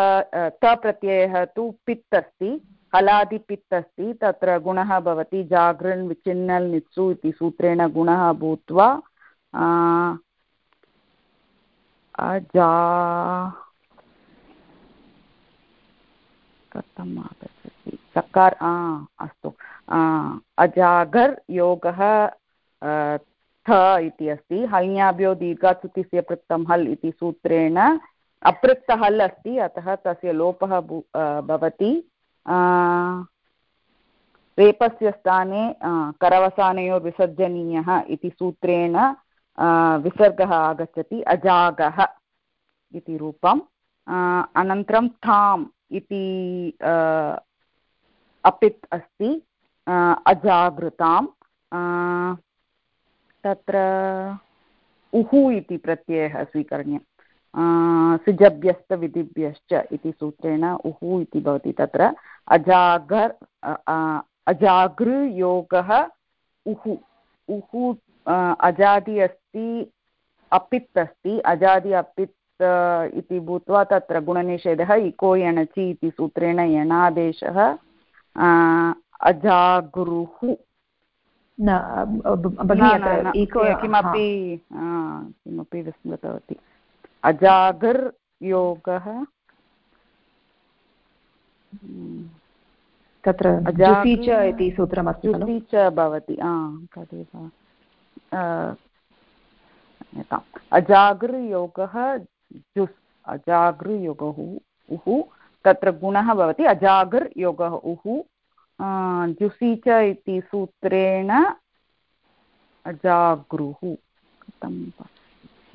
तप्रत्ययः तु पित् अस्ति, हलादिपित् अस्ति, तत्र गुणः भवति, जागृन् विचिन्नल् नित्सु इति सूत्रेण गुणः भूत्वा कथम् आगच्छति? सकार अस्तु अजागर् योगः थ इति अस्ति हल्याभ्यो दीर्घाचुतिस्य पृक्तं हल् इति सूत्रेण अपृक्तहल् अस्ति, अतः तस्य लोपः भवति। रेपस्य स्थाने करवसानयोर्विसर्जनीयः इति सूत्रेण विसर्गः आगच्छति, अजागः इति रूपम्। अनन्तरं थाम् इति अपित् अस्ति अजागृतां तत्र उहु इति प्रत्ययः स्वीकरणीयं सिजभ्यस्तविधिभ्यश्च इति सूत्रेण उहु इति भवति तत्र। अजागर् अजागृयोगः उहु। उहु अजादि अस्ति, अपित् अस्ति। अजादि, अपित् इति भूत्वा तत्र गुणनिषेधः, इको यणचि इति सूत्रेण यणादेशः अजागुरुः किमपि किमपि विस्मृतवती। अजागर् योगः।
तत्र जुसि च इति सूत्रमस्ति
जुसि च भवति अजागृयोगः जुस् अजागृयोगः उः तत्र गुणः भवति अजागृयोगः उः। जुसि च इति सूत्रेण अजागृः कथं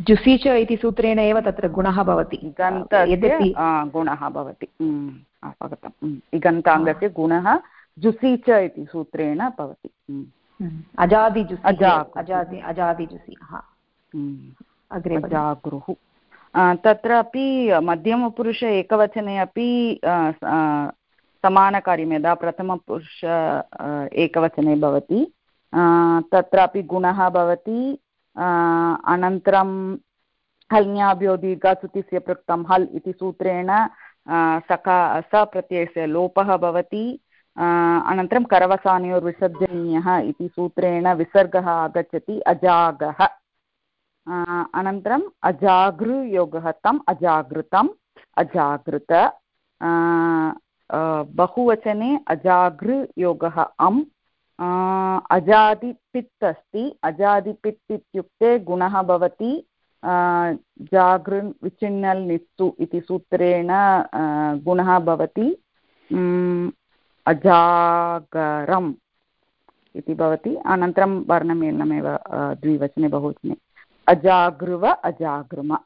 जुसि च इति सूत्रेण एव तत्र गुणः भवति
यद्यपि गुणः भवति अवगतम् इगन्ताङ्गस्य गुणः जुसि च इति सूत्रेण भवति
अजादिजुसि अजादि अजादिजुसि
अग्रे जागृः तत्रापि मध्यमपुरुष एकवचने अपि समानकार्यं यदा प्रथमपुरुष एकवचने भवति। तत्रापि गुणः भवति। अनन्तरं हल्न्याभ्यो दीर्घाचुतिस्य पृक्तं हल् इति सूत्रेण सका सप्रत्ययस्य लोपः भवति। अनन्तरं करवसानयोर्विसर्जनीयः इति सूत्रेण विसर्गः आगच्छति, अजागः। अनन्तरम् अजागृयोगः तम्, अजागृतम्, अजागृत। बहुवचने अजागृयोगः अम्। अजादिपित् अस्ति अजादिपित् इत्युक्ते गुणः भवति। जागृन् विचिन्नल् नित्सु इति सूत्रेण गुणः भवति। अजागरम् इति भवति। अनन्तरं वर्णमेलनमेव द्विवचने, बहुवचने। अजागृव, अजागृम।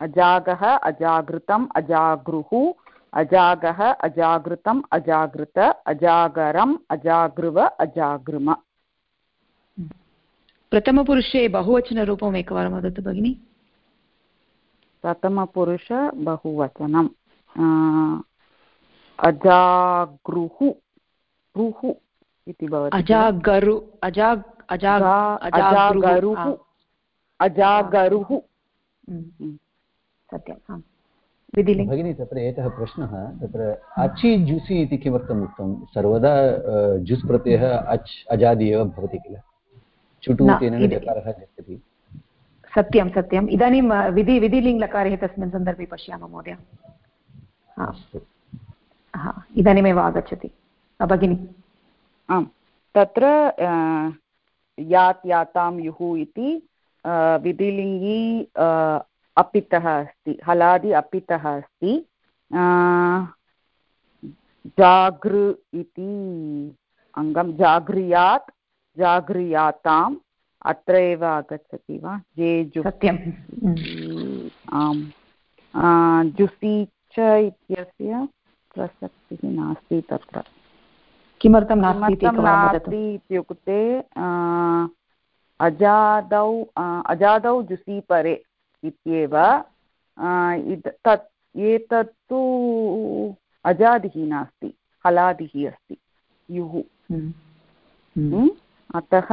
अजागः, अजागृतम् अजागृः अजागः अजागृतम् अजागृत अजागरम् अजागृव अजागृम।
प्रथमपुरुषे बहुवचनरूपम् एकवारं वदतु भगिनि।
प्रथमपुरुष बहुवचनम्। अजागृः रुः इति भवति।
अजागरु अजा
अजागरुः अजागरुः
सत्यम् विधिलिङ्ग्
भगिनी तत्र एकः प्रश्नः तत्र अचि जुसि इति किमर्थम् उक्तं? सर्वदा जुस् प्रत्ययः अच् अजादि एव भवति किल? चुटु तेन जकारः गच्छति
सत्यं सत्यम् इदानीं विधि विधिलिङ्ग्लकारे तस्मिन् सन्दर्भे पश्यामः महोदय। हा, इदानीमेव आगच्छति। भगिनि।
आम्। तत्र यात् यातां युः इति विधिलिङ्गी अपितः अस्ति हलादि अपितः अस्ति। जागृ इति अङ्गं जागृयात् जागृयाताम् अत्र एव आगच्छति वा? जेजु
सत्यं हम्म,
आम्। जुसि च इत्यस्य प्रसक्तिः नास्ति तत्र।
किमर्थं नास्ति
इत्युक्ते अजादौ अजादौ जुसि परे इत्येव तत् एतत्तु अजादिः नास्ति हलादिः अस्ति युः
हम्म, हम्म,
हम्म? अतः।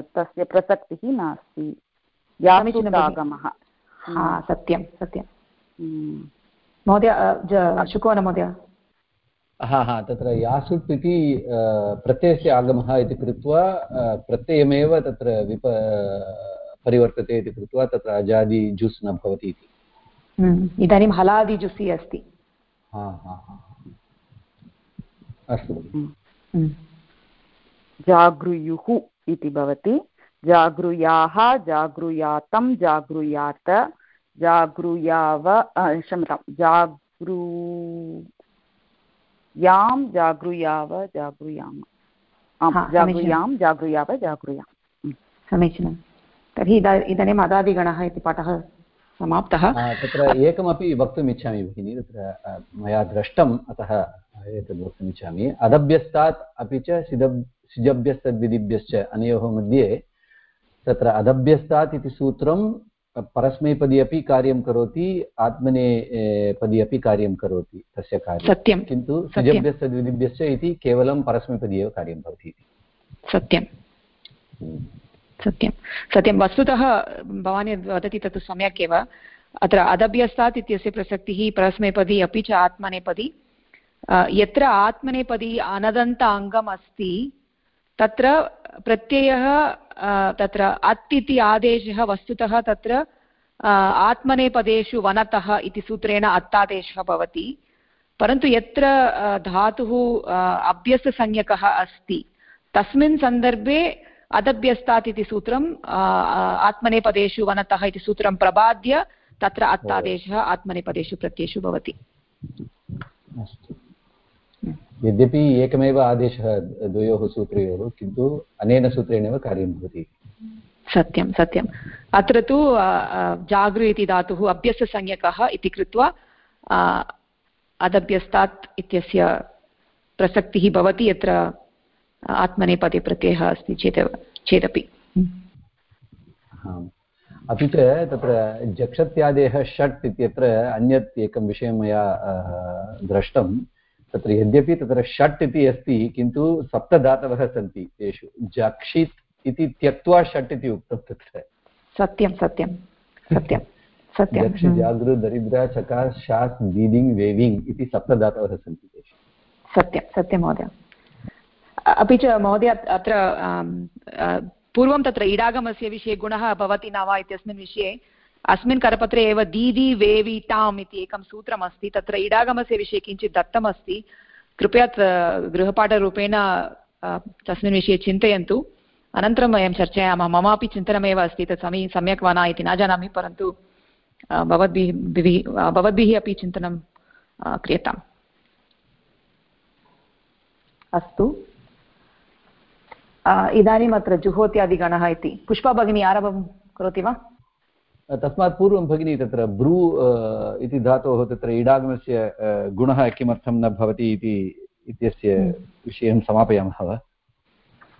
तस्य प्रसक्तिः नास्ति। यासुतागमः
हा सत्यं सत्यं। महोदय शुकोन महोदय
हा हा तत्र यासुट् इति प्रत्ययस्य आगमः इति कृत्वा प्रत्ययमेव तत्र विप परिवर्तते इति कृत्वा तत्र अजादि जुस् न भवति इति।
हम्म, इदानीं हलादिजुसि अस्ति।
हा हा हा अस्तु।
हम्म,
जागृयुः इति भवति। जागृयाः जागृयातं जागृयात जागृयाव क्षम्यतां जागृ यां जागृयाव जागृयाम। जागृयां जागृयाव जागृयाम्।
समीचीनं तर्हि इदा इदानीम् अदादिगणः इति पाठः समाप्तः।
तत्र एकमपि वक्तुम् इच्छामि भगिनि तत्र मया दृष्टम् अतः एतद् वक्तुम् इच्छामि अदभ्यस्तात् अपि च सिदब् अनयोः मध्ये तत्र अदभ्यस्तात् इति सूत्रं परस्मैपदी अपि कार्यं करोति आत्मने ए, पदी अपि कार्यं करोति तस्य कार्यं।
सत्यं
किन्तु। सिजभ्यस्तद्विधिभ्यश्च इति केवलं परस्मैपदी एव कार्यं भवति
सत्यं। सत्यं। सत्यं, वस्तुतः भवान् यद् वदति तत् सम्यक् एव। अत्र अदभ्यस्तात् इत्यस्य प्रसक्तिः, परस्मैपदी अपि च आत्मनेपदी। यत्र आत्मनेपदी अनदन्त अङ्गम् अस्ति तत्र प्रत्ययः तत्र अत् इति आदेशः वस्तुतः तत्र आत्मनेपदेषु वनतः इति सूत्रेण अत्तादेशः भवति। परन्तु यत्र धातुः अभ्यस्तसंज्ञकः अस्ति, तस्मिन् सन्दर्भे अदभ्यस्तात् इति सूत्रं अ, आत्मनेपदेषु वनतः इति सूत्रं प्रबाद्य तत्र अत्तादेशः आत्मनेपदेषु प्रत्ययेषु भवति।
यद्यपि एकमेव आदेशः द्वयोः सूत्रयोः किन्तु अनेन सूत्रेणैव कार्यं भवति।
सत्यं सत्यम् अत्र तु जागृ इति धातुः अभ्यस्तसंज्ञकः इति कृत्वा अदभ्यस्तात् इत्यस्य प्रसक्तिः भवति यत्र आत्मनेपदे प्रत्ययः अस्ति चेत् चेदपि।
अपि च तत्र जक्षत्यादेः षट् इत्यत्र अन्यत् एकं विषयं मया दृष्टं तत्र यद्यपि तत्र षट् इति अस्ति किन्तु सप्तधातवः सन्ति तेषु। जक्षित् इति त्यक्त्वा षट् इति उक्तं तत्र।
सत्यं सत्यं सत्यं सत्यं।
जक्षि जागृ दरिद्र चकार शास् दीदिङ् वेविङ् इति सप्तधातवः सन्ति तेषु।
सत्यं सत्यं महोदय। अपि च महोदय अत्र आम्, अ, पूर्वं तत्र इडागमस्य विषये गुणः भवति न वा इत्यस्मिन् विषये अस्मिन् करपत्रे एव दीदि वेविताम् इति एकं सूत्रमस्ति तत्र इडागमस्य विषये किञ्चित् दत्तमस्ति कृपया त- गृहपाठरूपेण अ, तस्मिन् विषये चिन्तयन्तु। अनन्तरं वयं चर्चयामः ममापि चिन्तनमेव अस्ति तत् समी सम्यक् वा न इति न जानामि परन्तु अ, भवद्भिः भिः- अ, भवद्भिः अपि चिन्तनं अ, क्रियताम्। अस्तु। अ, इदानीम् अत्र जुहोत्यादिगणः इति पुष्पा भगिनी आरम्भं करोति वा
तस्मात् पूर्वं भगिनी तत्र ब्रू इति धातोः तत्र इडागमस्य गुणः किमर्थं न भवति इति इत्यस्य विषयं समापयामः वा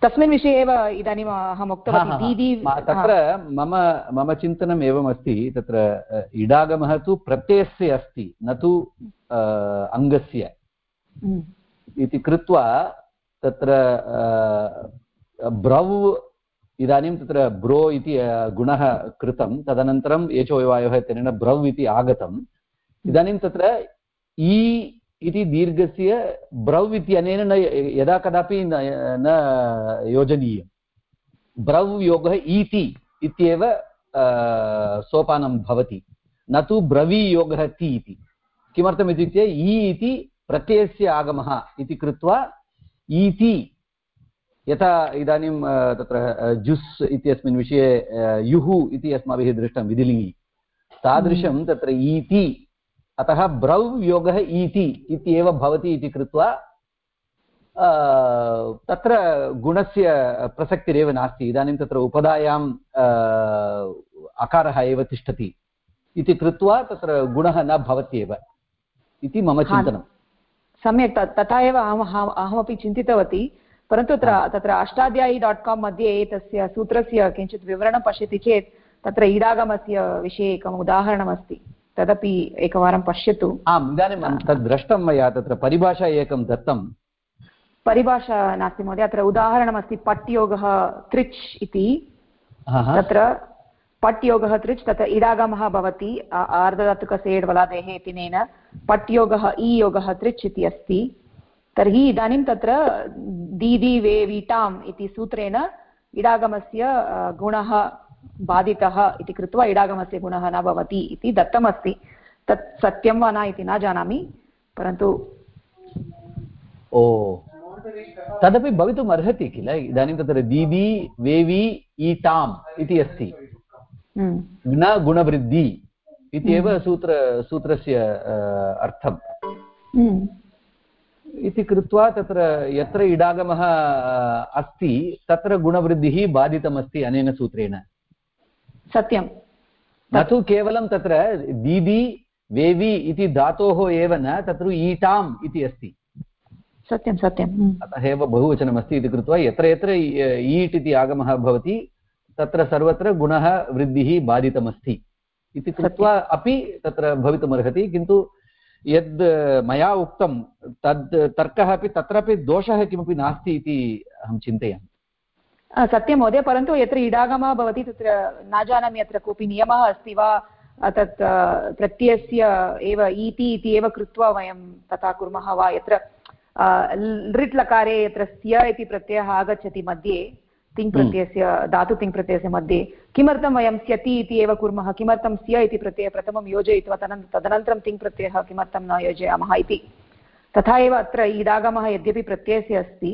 तस्मिन् विषये एव इदानीम् अहम् उक्तवती
तत्र मम मम चिन्तनम् एवमस्ति तत्र इडागमः तु प्रत्ययस्य अस्ति न तु अङ्गस्य इति कृत्वा तत्र अ, ब्रौ इदानीं तत्र ब्रो इति गुणः कृतं तदनन्तरम् एचो वायोः इत्यनेन ब्रौ इति आगतं इदानीं तत्र इ इति दीर्घस्य ब्रौ इत्यनेन न यदा कदापि न योजनीयं ब्रौ योगः ईति इत्येव सोपानं भवति। न तु ब्रवीयोगः ति इति। किमर्थम् इत्युक्ते इ इति प्रत्ययस्य आगमः इति कृत्वा ईति यथा इदानीं तत्र जुस् इत्यस्मिन् विषये युः इति अस्माभिः दृष्टं विधिलिङ्गि। तादृशं हम्म। तत्र ईति अतः ब्रौ योगः ईति इत्येव भवति इति कृत्वा तत्र गुणस्य प्रसक्तिरेव नास्ति। इदानीं तत्र उपधायां अकारः एव तिष्ठति इति कृत्वा तत्र गुणः न भवत्येव इति मम चिन्तनं
सम्यक् तथा एव अहम् अहमपि चिन्तितवती। परन्तु तत्र तत्र अष्टाध्यायी डाट् काम् मध्ये एतस्य सूत्रस्य किञ्चित् विवरणं पश्यति चेत् तत्र इडागमस्य विषये एकम् उदाहरणमस्ति। तदपि एकवारं पश्यतु।
आम् इदानीं तद् दृष्टं मया तत्र परिभाषा एकं दत्तं
परिभाषा नास्ति महोदय अत्र उदाहरणमस्ति पट्योगः त्रिच् इति। तत्र पट् योगः तृच् तत्र इडागमः भवति आर्धधातुकसेड्वलादेः इतिनेन पट् योगः इ योगः तृच् इति अस्ति। तर्हि इदानीं तत्र दीदि वे वीटाम् इति सूत्रेण इडागमस्य गुणः बाधितः इति कृत्वा इडागमस्य गुणः न भवति इति दत्तमस्ति तत् सत्यं वा न इति न जानामि परन्तु
ओ तदपि भवितुम् अर्हति किल इदानीं तत्र दीदी वेवी ईटाम् इति अस्ति हम्म। न गुणवृद्धि इत्येव हम्म। सूत्र सूत्रस्य अर्थम् हम्म। इति कृत्वा तत्र यत्र इडागमः अस्ति तत्र गुणवृद्धिः बाधितमस्ति अनेन सूत्रेण।
सत्यं।
न तु केवलं तत्र दीदी वेवी इति धातोः एव न तत्र ईटाम् इति अस्ति।
सत्यं सत्यम्
अतः एव बहुवचनमस्ति इति कृत्वा यत्र यत्र ईट् इति आगमः भवति तत्र सर्वत्र गुणः वृद्धिः बाधितमस्ति। इति कृत्वा अपि तत्र भवितुमर्हति किन्तु यद् मया उक्तं, तद् तर्कः अपि तत्रापि दोषः किमपि नास्ति इति अहं चिन्तयामि।
सत्यं महोदय, परन्तु यत्र इडागमः भवति, तत्र न जानामि अत्र कोऽपि नियमः अस्ति वा, तत् प्रत्ययस्य एव ईति इति एव कृत्वा वयं तथा कुर्मः वा? यत्र लृट् लकारे यत्र स्य इति प्रत्ययः आगच्छति मध्ये तिङ्प्रत्ययस्य हम्म। धातु तिङ्प्रत्ययस्य मध्ये किमर्थं वयं स्यति इति एव कुर्मः किमर्थं स्य इति प्रत्ययः प्रथमं योजयित्वा तदन तदनन्तरं तिङ्प्रत्ययः किमर्थं न योजयामः इति तथा एव अत्र इडागमः यद्यपि प्रत्ययस्य अस्ति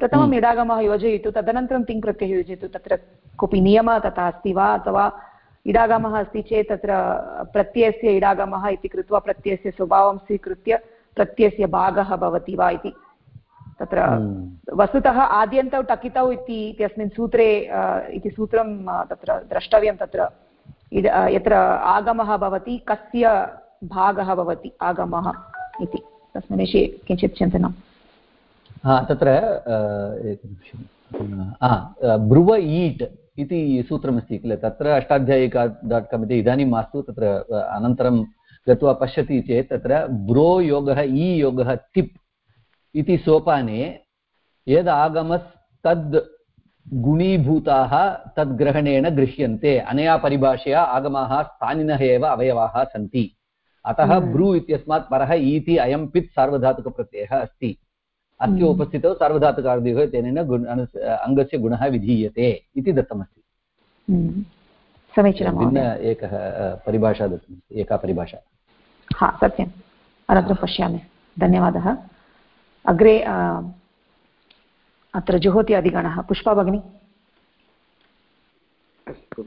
प्रथमम् हम्म। इडागमः योजयतु तदनन्तरं तिङ्प्रत्ययः योजयतु तत्र कोऽपि नियमः तथा अस्ति वा अथवा इडागमः अस्ति चेत् तत्र प्रत्ययस्य इडागमः इति कृत्वा प्रत्ययस्य स्वभावं स्वीकृत्य प्रत्ययस्य भागः भवति वा इति तत्र हम्म। वस्तुतः आद्यन्तौ टकितौ इति इत्यस्मिन् सूत्रे इति सूत्रं तत्र द्रष्टव्यं तत्र। यत्र आगमः भवति कस्य भागः भवति आगमः इति। तस्मिन् विषये किञ्चित् चिन्तनं
तत्र एकनिमिषं ब्रुव ईट् इति सूत्रमस्ति किल? तत्र अष्टाध्यायिका डाट् काम् इति इदानीं मास्तु तत्र अनन्तरं गत्वा पश्यति चेत् तत्र ब्रो योगः इ योगः तिप् इति सोपाने यद् आगमस्तद् गुणीभूताः तद्ग्रहणेन गृह्यन्ते। अनया परिभाषया आगमाः स्थानिनः एव अवयवाः सन्ति। अतः हम्म। ब्रू इत्यस्मात् परः ईति अयं पित् सार्वधातुकप्रत्ययः अस्ति। अस्य हम्म। उपस्थितौ सार्वधातुकार्दयोः तेन गुण अङ्गस्य गुणः विधीयते इति दत्तमस्ति।
हम्म। समीचीनं
भिन्न एकः परिभाषा दत्तमस्ति। एका परिभाषा।
हा सत्यम्। अनन्तरं पश्यामि। धन्यवादः। अग्रे अत्र जुहोति अधिगणः पुष्पा भगिनी।
अस्तु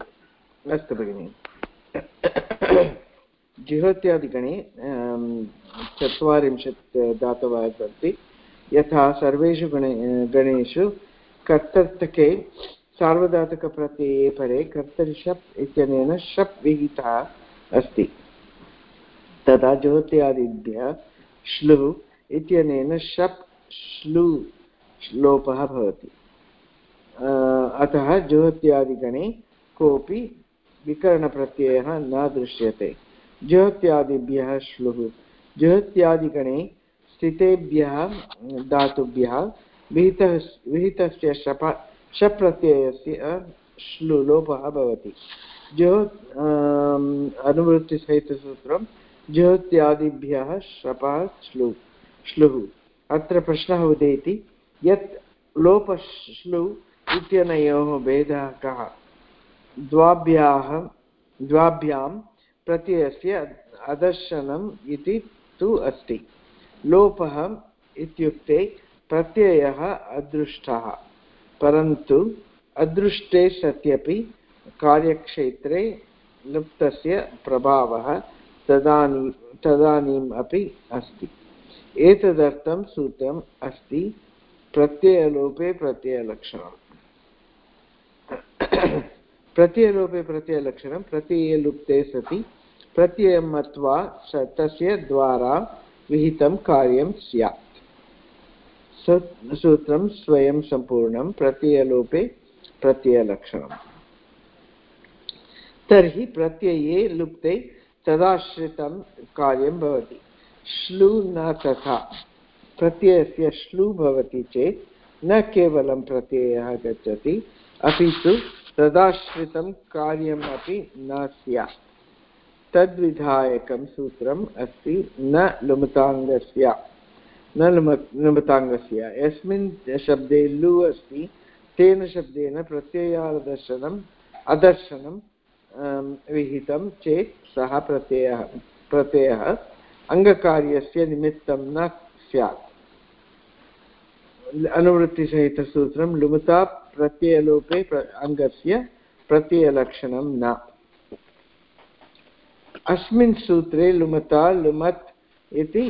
अस्तु भगिनि। जुहोत्यादिगणे चत्वारिंशत् दातवः सन्ति यथा सर्वेषु गणे, गणेषु कर्तर्थके सार्वधातुकप्रत्यये परे कर्तरि शप् इत्यनेन शप् विहितः अस्ति। तदा ज्योत्यादिभ्यः श्लुः इत्यनेन शप् श्लु लोपः भवति। अतः ज्योत्यादिगणे कोऽपि विकरणप्रत्ययः न दृश्यते। ज्योत्यादिभ्यः श्लुः। ज्योत्यादिगणे स्थितेभ्यः, धातुभ्यः विहितः, विहितस्य शप, शप्रत्ययस्य श्लुलोपः भवति। ज्यो अनुवृत्तिसहितसूत्रं ज्योत्यादिभ्यः शपः श्लु। श्लुः। अत्र प्रश्नः उदेति, यत् लोपश्लु इत्यनयोः भेदः कः? द्वाभ्याः, द्वाभ्यां प्रत्ययस्य अदर्शनम् इति तु अस्ति। लोपः इत्युक्ते प्रत्ययः अदृष्टः, परन्तु अदृष्टे सत्यपि कार्यक्षेत्रे लुप्तस्य प्रभावः तदानीं, तदानीम् अपि अस्ति। एतदर्थं सूत्रम् अस्ति प्रत्ययलोपे प्रत्ययलक्षणम्। प्रत्ययलोपे प्रत्ययलक्षणं, प्रत्ययलुप्ते सति प्रत्ययं मत्वा तस्य द्वारा विहितं कार्यं स्यात्। सूत्रं स्वयं सम्पूर्णं, प्रत्ययलोपे प्रत्ययलक्षणम्। तर्हि प्रत्यये लुप्ते तदाश्रितं कार्यं भवति। श्लू न तथा प्रत्ययस्य श्लू भवति चेत् न केवलं प्रत्ययः गच्छति, अपि तु तदाश्रितं कार्यम् न स्यात्। तद्विधायकं सूत्रम् अस्ति न लुमताङ्गस्य। न लुम, लुमताङ्गस्य। यस्मिन् शब्दे लु अस्ति, तेन शब्देन प्रत्ययादर्शनम् अदर्शनं विहितं चेत् सः प्रत्ययः प्रत्ययः अङ्गकार्यस्य निमित्तं न स्यात्। अनुवृत्तिसहितसूत्रं लुमता प्रत्ययलोपे प्र अङ्गस्य प्रत्ययलक्षणं न। अस्मिन् सूत्रे लुमता लुमत् इति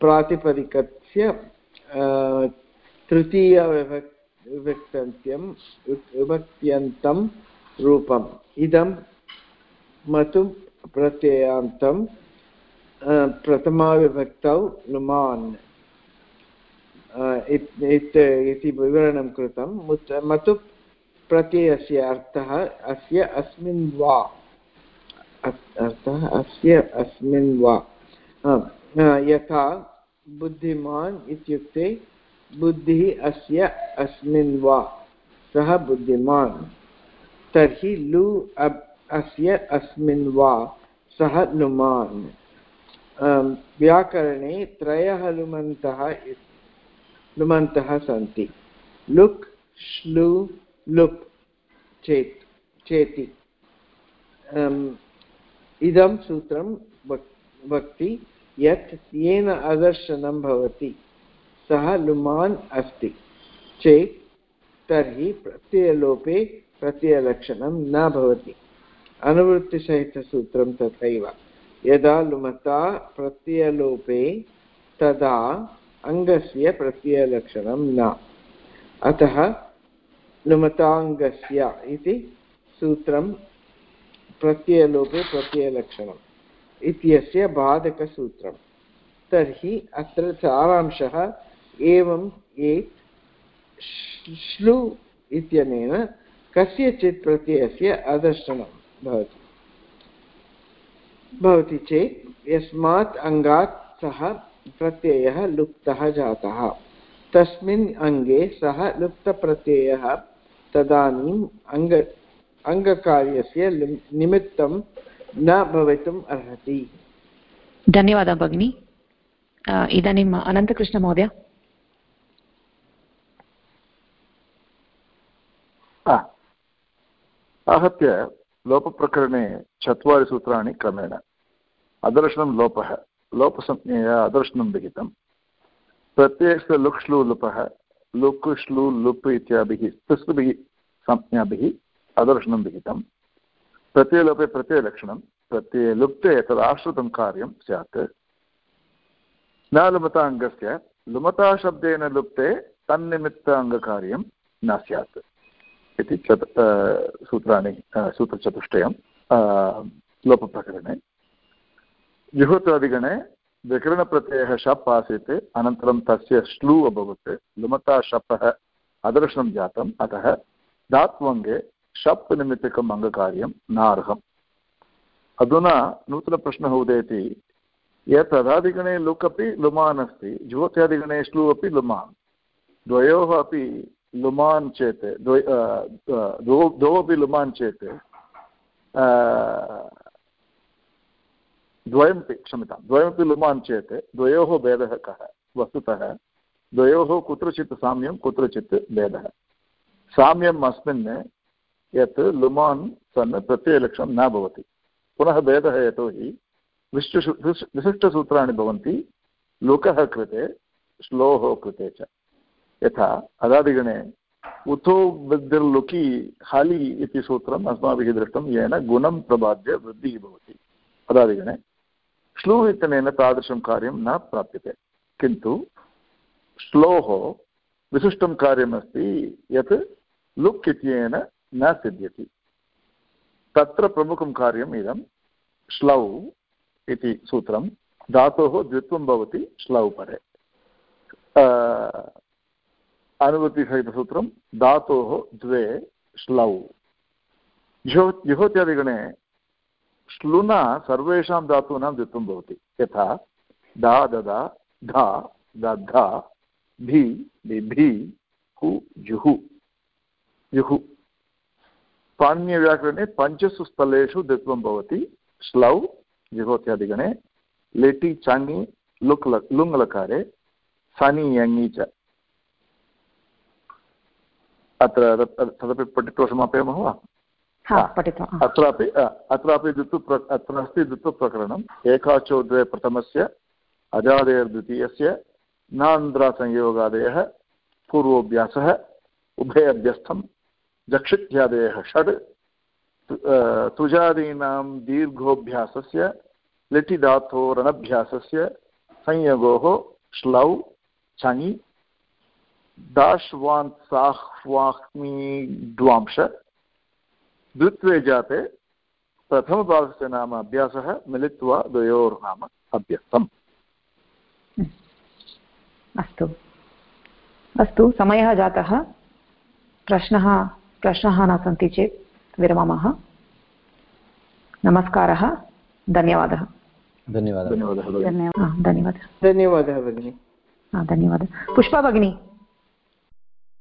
प्रातिपदिकस्य तृतीयविभक् विभक्त्यन्त्यं विभक्त्यन्तं रूपम्। इदं मतु प्रत्ययान्तं प्रथमाविभक्तौ लुमान् इति विवरणं कृतं मतु प्रत्ययस्य अर्थः अस्य अस्मिन् वा अर्थः अस्य अस्मिन् वा यथा बुद्धिमान् इत्युक्ते बुद्धिः अस्य अस्मिन् वा सः बुद्धिमान् तर्हि लु अस्य अस्मिन् वा सः लुमान् व्याकरणे त्रयः लुमन्तः लुमन्तः सन्ति। लुक्, श्लु, लुप्, चेत्, चेति। इदं सूत्रं वक्ति यत् येन अदर्शनं भवति, सः लुमान् अस्ति। चेत् तर्हि प्रत्ययलोपे प्रत्ययलक्षणं न भवति। अनुवृत्तिसहितसूत्रं तथैव। यदा लुमता प्रत्ययलोपे, तदा अङ्गस्य प्रत्ययलक्षणं न। अतः लुमताङ्गस्य इति सूत्रं प्रत्ययलोपे प्रत्ययलक्षणम् इत्यस्य बाधकसूत्रं। तर्हि अत्र सारांशः एवं ये श्लु इत्यनेन कस्यचित् प्रत्ययस्य अदर्शनं भवति। भवति चेत् यस्मात् अङ्गात् सः प्रत्ययः लुप्तः जातः। तस्मिन् अङ्गे सः लुप्तप्रत्ययः तदानीम् अङ्ग अङ्गकार्यस्य निमित्तं न भवितुम् अर्हति।
धन्यवादः भगिनि। इदानीम् अनन्तकृष्णमहोदय
आहत्य लोपप्रकरणे चत्वारि सूत्राणि क्रमेण। अदर्शनं लोपः, लोपसंज्ञया अदर्शनं विहितं प्रत्ययस्य लुक् श्लू लुपः लुक् श्लू लुप् इत्यादिभिः तिस्रुभिः संज्ञाभिः अदर्शनं विहितं प्रत्ययलोपे प्रत्ययलक्षणं, प्रत्ययलुप्ते तदाश्रितं कार्यं स्यात्। न लुमताङ्गस्य लुमताशब्देन लुप्ते तन्निमित्ताङ्गकार्यं न स्यात्। इति चत् सूत्राणि सूत्रचतुष्टयं लोपप्रकरणे। जुहोत्रादिगणे विकरणप्रत्ययः शप् आसीत्, अनन्तरं तस्य श्लू अभवत्, लुमता शपः अदर्शनं जातम्, अतः धात्वङ्गे शप् निमित्तकम् अङ्गकार्यं नार्हम्। अधुना नूतनप्रश्नः उदेति यत् अदादिगणे लुक् अपि लुमान् अस्ति ज्योत्यादिगणे श्लू अपि लुमान्। द्वयोः अपि लुमान् चेत् द्वौ अपि लुमान् चेत्। द्वयमपि, क्षम्यतां, द्वयमपि लुमान् चेत्, द्वयोः भेदः कः? वस्तुतः, द्वयोः कुत्रचित् साम्यं, कुत्रचित् भेदः। साम्यम् अस्मिन् यत् लुमान् सन् प्रत्ययलक्षणं न भवति। पुनः भेदः यतोहि विशिष्टु विशिष्टसूत्राणि भवन्ति, लुकः कृते, श्लोः कृते च। यथा अदादिगणे उतो वृद्धिर्लुकि हलि इति सूत्रम् अस्माभिः दृष्टं येन गुणं प्रबाद्य वृद्धिः भवति। अदादिगणे श्लू इत्यनेन तादृशं कार्यं न प्राप्यते। किन्तु श्लोः विशिष्टं कार्यमस्ति यत् लुक् इत्यनेन न सिद्ध्यति। तत्र प्रमुखं कार्यम् इदं श्लौ इति सूत्रं, धातोः द्वित्वं भवति श्लौ परे। अनुवृत्तिसहितसूत्रं धातोः द्वे श्लौ। जुहो जुहोत्यादिगणे श्लुना सर्वेषां धातूनां द्वित्वं भवति। यथा धा, ददा, धा दधा धी बिभि, हु, जुहु। जुहु। पाणिनीयव्याकरणे पञ्चसु स्थलेषु द्वित्वं भवति। श्लौ जुहोत्यादिगणे लेटि चाङि लुक् लुङ्लकारे, सनि यङि च। अत्र तदपि पठित्वा समापयामः वा? अत्रापि अत्रापि द्वित्व अत्र अस्ति द्वित्वप्रकरणम् एकाचो द्वे प्रथमस्य अजादेर्द्वितीयस्य नान्द्रासंयोगादयः पूर्वोऽभ्यासः उभयभ्यस्थं जक्षित्यादयः षड् तुजादीनां दीर्घोऽभ्यासस्य लिटिधातोरनभ्यासस्य संयोगोः श्लौ चङि दाश्वान् साह्वाह्मी द्वांश द्वित्वे जाते प्रथमभागस्य नाम अभ्यासः मिलित्वा द्वयोर्नाम अभ्यस्तम्
अस्तु। अस्तु समयः जातः। प्रश्नः प्रश्नाः न सन्ति चेत् विरमामः। नमस्कारः धन्यवादः।
धन्यवादः।
धन्यवादः
धन्यवादः।
धन्यवादः। भगिनि।
धन्यवादः। पुष्पा भगिनी।